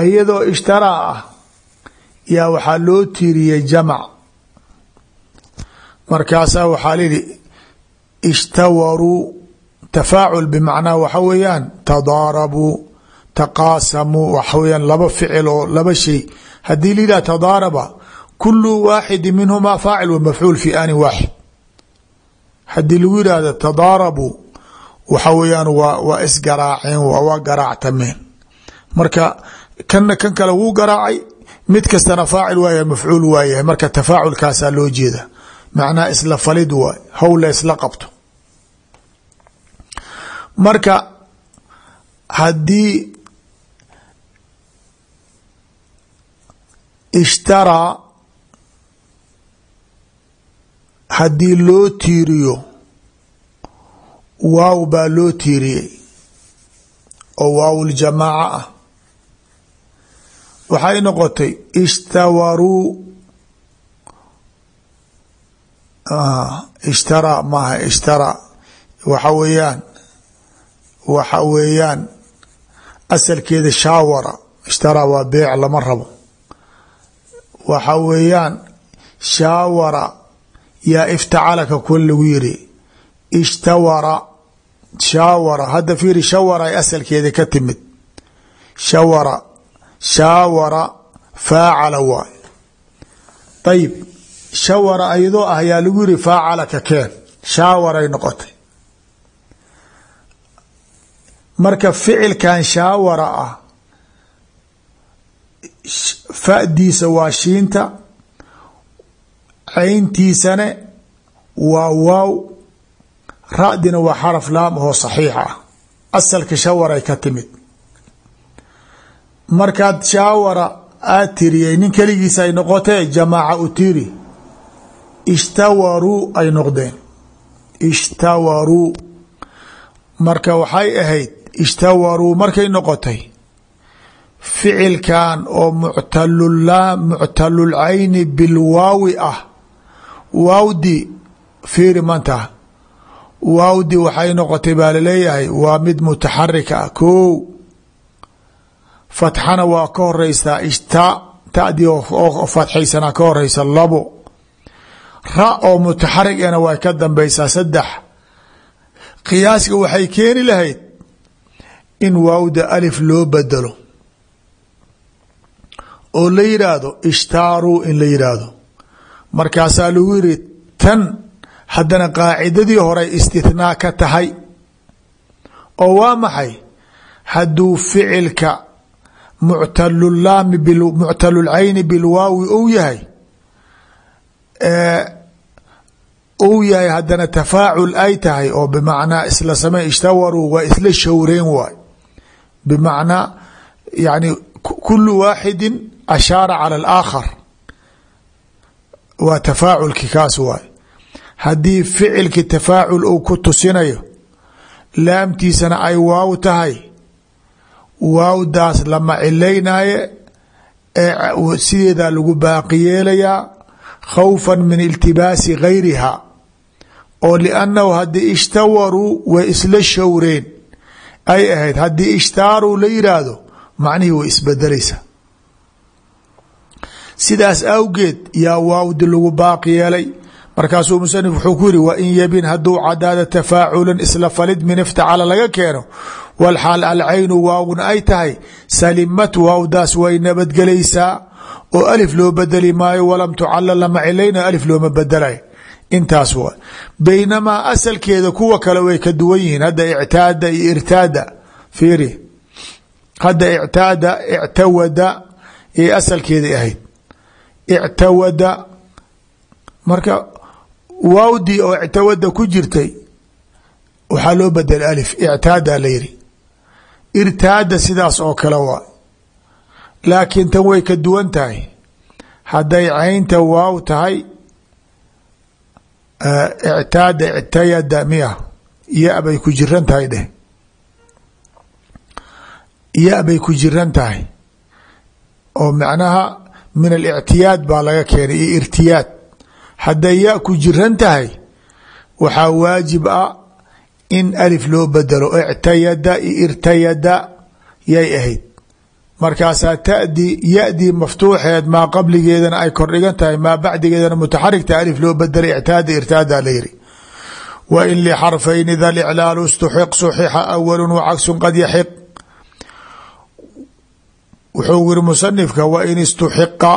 iyadoo ishtaraa ah yaa waxaa loo tiiriyey jamac markaasaa waxaa layihi ishtawaruu tafaacul bimacnaa waxa weeyaan tadaarabuu taqaasamuu waxa weyaan laba ficil oo laba shay. Haddii la yidhah tadaaraba kulu waaxidi minhumaa faacil wa mafcuul fi anin waaxid haddii lagu yidhaahdo tadaarabuu waxa weeyaan waa isgaraaceen waa garaactameen. Marka kanna kan kale wuu garaacay mid kastana faacil waaya mafcuul waayahay marka tafaaculkaasaa loo jeeda macnaha isla falid waay howla isla qabto. Marka haddii ishtaraa haddii loo tiiriyo waaw baa loo tiiriyey oo waawuljamaaca ah. Waxay noqotay ishtawaruu ishtaraa maaha ishtaraa waxa weeyaan waxa weeyaan asalkeeda shaawara ishtaraa waa beec lama rabo waxa weeyaan shaawara yaa iftacalaka kuwa lagu yiri ishtawara shaawara hadda fiiri shawara ay asalkeeda ka timid. Shawara shaawara faacala waay ayib shawara ayadoo ah yaa lagu yiri faacala ka keen shaawaray noqotay. Marka ficilkan shaawara ah fadiisa waa shiinta cayntiisane waa waaw ra-dina waa xaraf laam oo saxiix ah. Asalka shawaray ka timid. Markaad shaawara aad tiriyey nin keligiisa ay noqotee jamaaca u tiri ishtawaruu ay noqdeen. Ishtawaruu. Marka waxay ahayd ishtawaruu markay noqotay ficilkan oo muctalulaam muctalulcayni bilwaawi ah. Waawdi fiiri manta. Waawdi waxay noqotay baa la leeyahay waa mid mutaxarika ah ko fatxana waa ka horeysaa ishta tadii oo fatxaysanaa ka horeysa labo. Ra oo mutaxarig ena way ka dambeysaa saddex. Qiyaaska waxay keeni lahayd in waawda alif loo bedelo oo la yidhaahdo ishtaaruu in la yidhaahdo markaasaa lagu yiri tan haddana qaacidadii horey istithnaa ka tahay oo waa maxay? Hadduu ficilka muctalulaami muctalulcayni bilwaawi ou yahay uu yahay haddana tafaacul ay tahay oo bimacnaa isla samey ishtawaruu waa isla showreen waay. Bimacnaa yani kulu waaxidi ashaara cala alaakhar waa tafaaculki kaas waay haddii ficilki tafaacul uu ku tusinayo laamtiisana ay waaw tahay waawdaas lama cilaynaaye ee sideedaa lagu baaqi yeelayaa khawfa min iltibaasi gayriha oo liannahu haddii ishtawaruu way isla showreen ay ahayd haddii ishtaaruu la yiraahdo macnihii way isbedelaysaa sidaas awgeed yaa waawdi lagu baaqi yeelay. Markaasuu musanif wuxuu ku yiri wain yabin hadduu cadaada tafaaculan isla falid min iftacala laga keeno walxaal alcaynu waawna ay tahay salimat waawdaas way nabadgelaysaa oo alif loo bedeli maayo walam tucala lama cilayna alif looma bedelay intaas wa baynamaa asalkeeda kuwa kale way ka duwan yihiin hadda ictaada iyo irtaada fiiri. Hadda ictaada ictawada ay asalkeedai ahayd ictawada marka waawdii oo ictawada ku jirtay waxaa loo bedelay alif. ictaada la yiri irtaada sidaas oo kale waa. laakiin tan way ka duwan tahay. hadday caynta waaw tahay ictaada ictayada miya. ya bay ku jiran tahay dheh. ya bay ku jiran tahay. oo macnaha min alictiyaad baa laga keenay iyo irtiyaad. Hadday ya ku jiran tahay waxaa waajib ah in alif loo bedelo ictayada iyo irtayada yay ahayd. Markaasaa tadi yadii maftuuxeed maa qabligeedana ay kordhigan tahay maa bacdigeedana mutaxarigta alif loo bedelay ictaada irtaada la yiri wa in lixarfayni da liclaalu istuxiq suxixa awalu wacagsun qad yaxiq wuxuu yiri musanifka wa in istuxiqa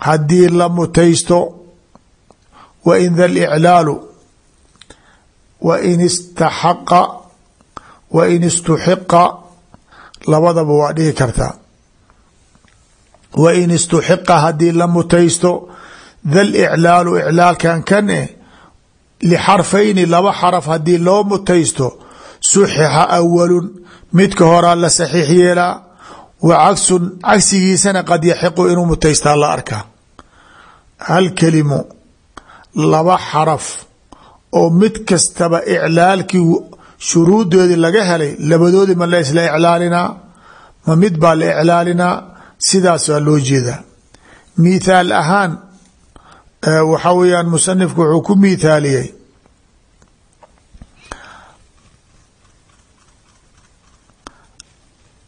haddii la mutaysto wa in da liclaalu wa in istaxaqa wa in istuxiqa labadaba waa dhihi kartaa wa in istuxiqa haddii la mutaysto dal iclaalu iclaalkan kan eh lixarfayni laba xaraf haddii loo mutaysto suxixa awalun midka horaa la saxiix yeelaa wa cagsun cagsigiisana qad yaxiqu inuu mutaystaa la arkaa hal kelimo laba xaraf oo mid kastaba iclaalkii shuruudoodii laga helay labadoodii ma la isla iclaalinaa ma mid baa la iclaalinaa sidaas waa loo jeedaa mithaal ahaan waxa weeyaan musanifku wuxuu ku mithaaliyey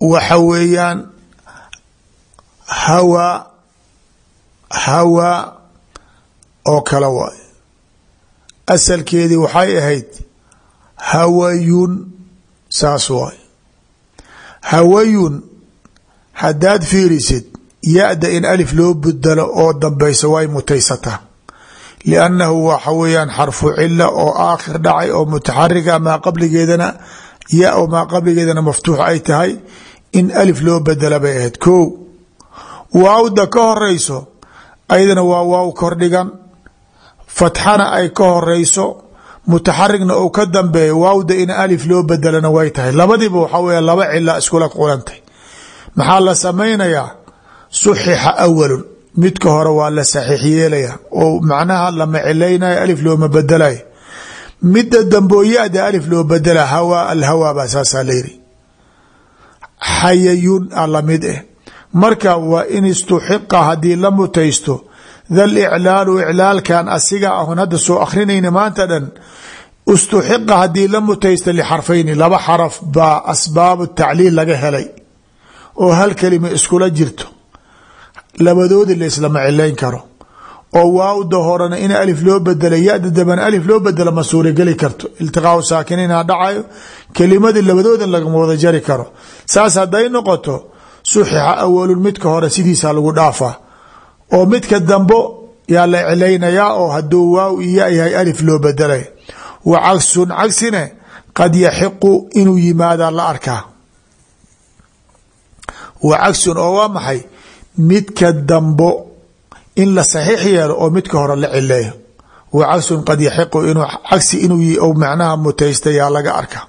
waxa weeyaan hawa hawa oo kale waay asalkeedii waxay ahayd hawayun saas waay hawayun haddaad fiirisid ya-da in alif loo bedelo oo dambayso way mutaysataa liannahu waxa weeyaan xarfu cila oo aakhir dhacay oo mutaxariga maa qabligeedana ya o maa qabligeedana maftuux ay tahay in alif loo bedela bay ahayd waawda ka horeyso ayadana waa waaw kordhigan. Fatxana ay ka horeyso mutaxarigna uu ka dambeeyo waawda in alif loo bedelana way tahay. Labadiiba waxaa weya laba cila iskula qulantay. Maxaa la samaynayaa? Suxixa awalun. Midka hore waa la saxiix oo macnaha lama cilaynayo alif looma bedelayo. Midda dambooyada alif loo bedela hawa alhawa baa saasaa layiri xayayun a la mid eh. Marka waa in istuxiqa haddii la mutaysto dal iclaalu iclaalkan asiga ahon hadda soo akrinayna maanta dhan istuxiqa haddii la mutaysta lixarfayni laba xaraf baa asbaabu tacliil laga helay oo hal kelima iskula jirto labadoodi la islama cilayn karo oo waawda horena in alif loo bedela yada dambana alif loo bedela ma suurageli karto. Iltiqaau saakiniina dhacayo kelimadii labadoodan lagama wada jari karo. Saas hadday noqoto suxixa awalun midka hore sidiisa lagu dhaafaa oo midka dambo yaa la cilaynayaa oo haduu waaw iyo yahay alif loo bedelay wa cagsun cagsine qad yaxiqu inuu yimaadaa la arkaa. Wa cagsun oo waa maxay? Midka dambo in la saxiix yeelo oo midka hore la cileeyo wa cagsun qad yaxiqu inuu cagsi inuu macnaha mutaysta yaa laga arka.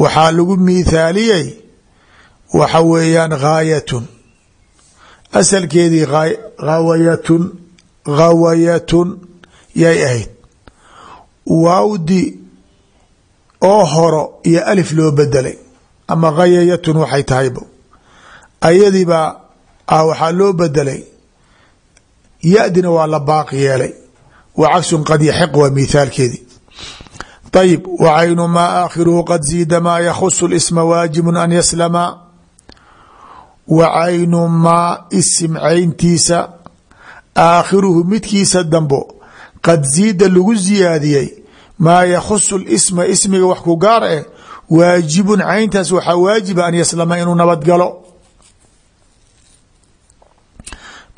Waxaa lagu miithaaliyey waxa weeyaan ghaayatun. Asalkeedii hawayatun ghawayatun yay ahayd. Waawdi oo horo iyo alif loo bedelay ama khayayatun waxay tahayba ayadiibaa ah waxaa loo bedelay ya-dina waa la baaqi yeelay. Wa cagsun qad yaxiq waa mithaalkeedii ayib wacaynu maa aakhiruhu qad ziida maa yakhusu lisma waajibun an yaslama. Wa caynu maa isim cayntiisa aakhiruhu midkiisa dambo qad ziida lagu ziyaadiyey maa yakhusu lisma ismiga wax ku gaar eh waajibun cayntaas waxaa waajiba an yaslama inuu nabad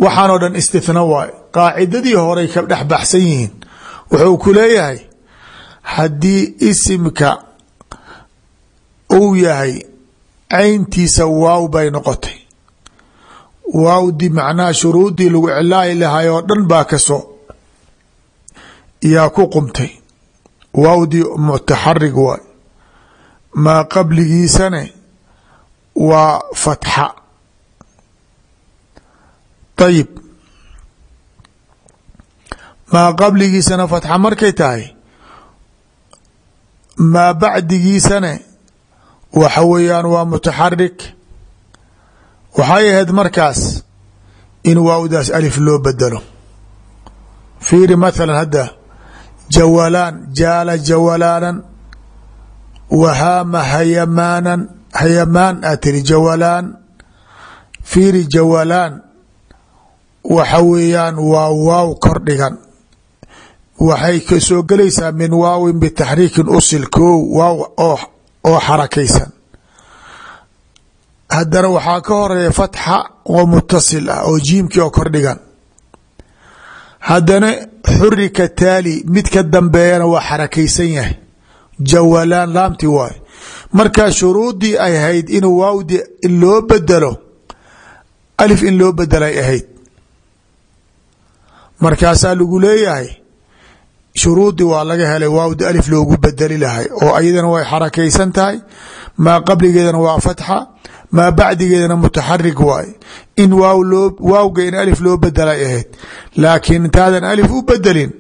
waxaanoo dhan istithna waay qaacidadii horey ka dhex baxsan yihiin. Wuxuu ku leeyahay haddii isimka uu yahay cayntiisa waaw bay noqotay. Waawdii macnaha shuruudii lagu cilaayi lahay oo dhan baa ka soo yaa ku qumtay. Waawdii mutaxarig waay maa qabligiisane waa fatxa ayib maa qabligiisana fatxa markay tahay maa bacdigiisane waxa weeyaan waa mutaxarik waxay ahayd markaas in waawdaas alif loo bedelo fiiri mathalan hadda jawalaan jaala jawalaanan wahaama hayamaanan hayamaan aad tiri jawalaan fiiri jawalaan waxa weeyaan waa waaw kor dhigan. Waxay ka soo gelaysaa min waawin bitaxriikin usil koow waaw oo xarakaysan. Haddana waxaa ka horreeya fatxa oo mutasil ah oo jiimkii oo kor dhigan. Haddana xurika taali mid ka dambeeyana waa xarakaysan yahay. Jawalaan laamti waay. Marka shuruudii ay ahayd inuu waawdi in loo bedelo alif in loo bedelay ahayd markaasaa lagu leeyahay shuruudii waa laga helay waawdi alif loogu bedeli lahay oo ayadana way xarakaysan tahay. Maa qabligeedana waa fatxa maa bacdigeedana mutaxarik waay. In waawga in alif loo bedelay ahayd laakiin intaadan alif u bedelin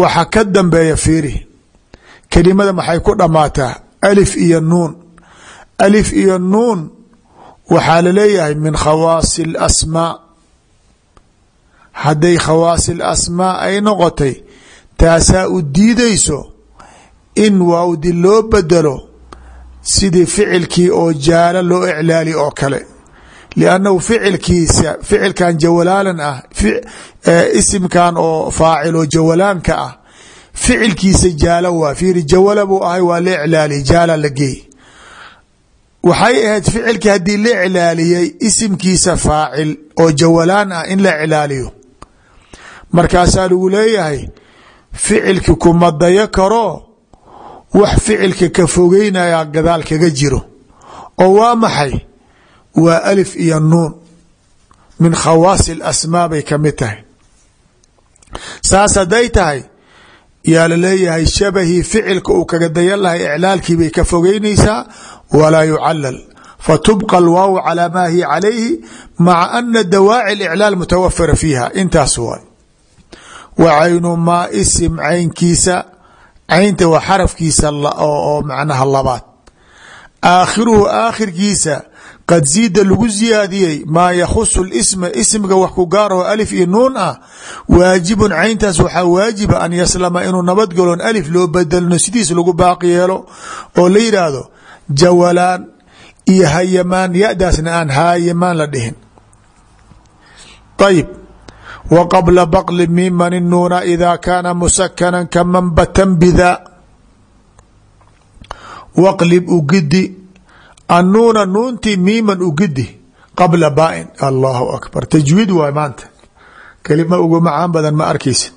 waxa ka dambeeya fiiri. Kelimada maxay ku dhammaataa? Alif iyo nuun. Alif iyo nuun waxaa la leeyahay min khawaasi اlasmaa hadday khawaasi lasmaa ay noqotay taasaa u diidayso in waawdi loo bedelo sidii ficilkii oo jaala loo iclaali oo kale. Liannahu ficilkiisa ficilkan jawalaalan ah isimkan oo faacil oo jawalaanka ah ficilkiisa jaala waa fiiri jawala buu ahay waa la iclaali jaala la geey. Waxay ahayd ficilkii haddii la iclaaliyey isimkiisa faacil oo jawalaan ah in la iclaaliyo markaasaa lagu leeyahay ficilki kuma dayo karo wax ficilka ka fogeynaya gadaal kaga jiro. Oo waa maxay? Waa alif iyo nuun. Min khawaasi اlasmaa bay ka mid tahay. Saas hadday tahay yaa la leeyahay shabahii ficilka uu kaga dayan lahay iclaalkii bay ka fogeynaysaa walaa yucalal fatubqa alwaaw calaa maa hiya calayhi maca ana dawaaci اiclaal mutawafira fiiha. Intaas waay wa caynu maa isim caynkiisa. Caynta waa xarafkiisa oo macnaha labaad. Aakhiruhu aakhirkiisa qad ziida lagu ziyaadiyey maa yakhusu isma ismiga wax ku gaaraho alif iyo nuun ah waajibun cayntaas waxaa waajiba an yaslama inuu nabadgalon alif loo bedelno sidiis lagu baaqi yeelo oo la yidhaahdo jawalaan iyo hayamaan yadaasna aan w qabla baqli miman nuuna ida kaana musakana kamanbatan bida waqlib ugidi annuuna nuuntii miiman ugidi qabla baain allahu akbar tajwiid waay maanta kelima ugu macaan badan ma arkaysa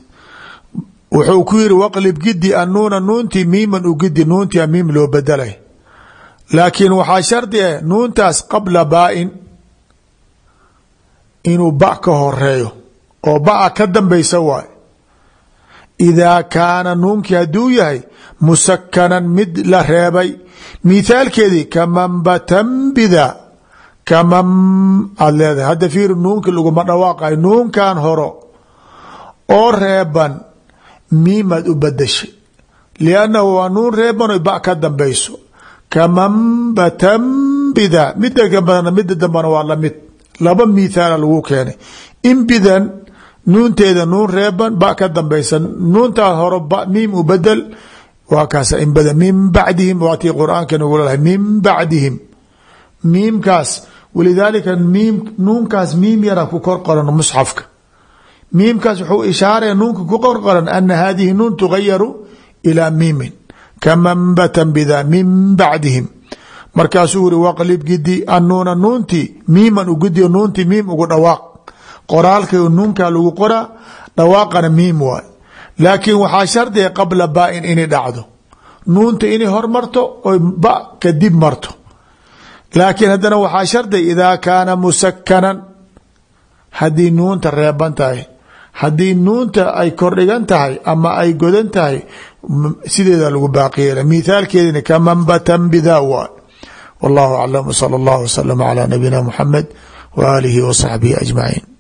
wuxuu ku yiri waqlib gidi annuuna nuuntii miiman ugidi nuuntii miim loo bedelay laakiin waxaa shardi ah nuuntaas qabla baain inuu ba ka horeeyo oo baa ka dambaysa waay. Idaa kaana nuunkii hadduu yahay musakanan mid la reebay mithaalkeedii kamanbatan bida kaman aad leedahay hadda fiir nuunki laguma dhawaaqayo nuunkan horo oo reeban miimaad u badashay liannahu waa nuun reeban o ba ka dambayso. Kamanbatan bida mida gabadana mida dambana waa la mid laba mithaala lagu keenay. Inbidan nuunteeda nuun reeban ba ka dambaysa nuuntaa horo ba miim u bedel waa kaas inbadan min bacdihim waatii qur'aanka nagula lahay min bacdihim. Miimkaas walidaalika miim nuunkaas miim yara ku kor qoran musxafka. Miimkaas wuxuu ishaaraya nuunka ku kor qoran ana hadihi nuun tugayaru ilaa miimin. Kamanbatan bida min bacdihim. Markaasuu uri waqlib gidi anuuna nuuntii miiman u gidiyo nuuntii miim ugu dhawaaq qoraalka nuunkaa lagu qoraa dhawaaqana miim waay. Laakiin waxaa shardiga qabla baain inay dhacdo. Nuunta inay hormarto oy ba kadib marto. Laakiin haddana waxaa shardiga idaa kaana musakanan haddii nuunta reeban tahay haddii nuunta ay kordhigan tahay ama ay godan tahay sideeda lagu baaqiyeela mithaalkeedina kamanbatan bidaa waay. Wallahu aclam wsala allah wslama calaa nabiyina muxamed waaalihi wa saxbihi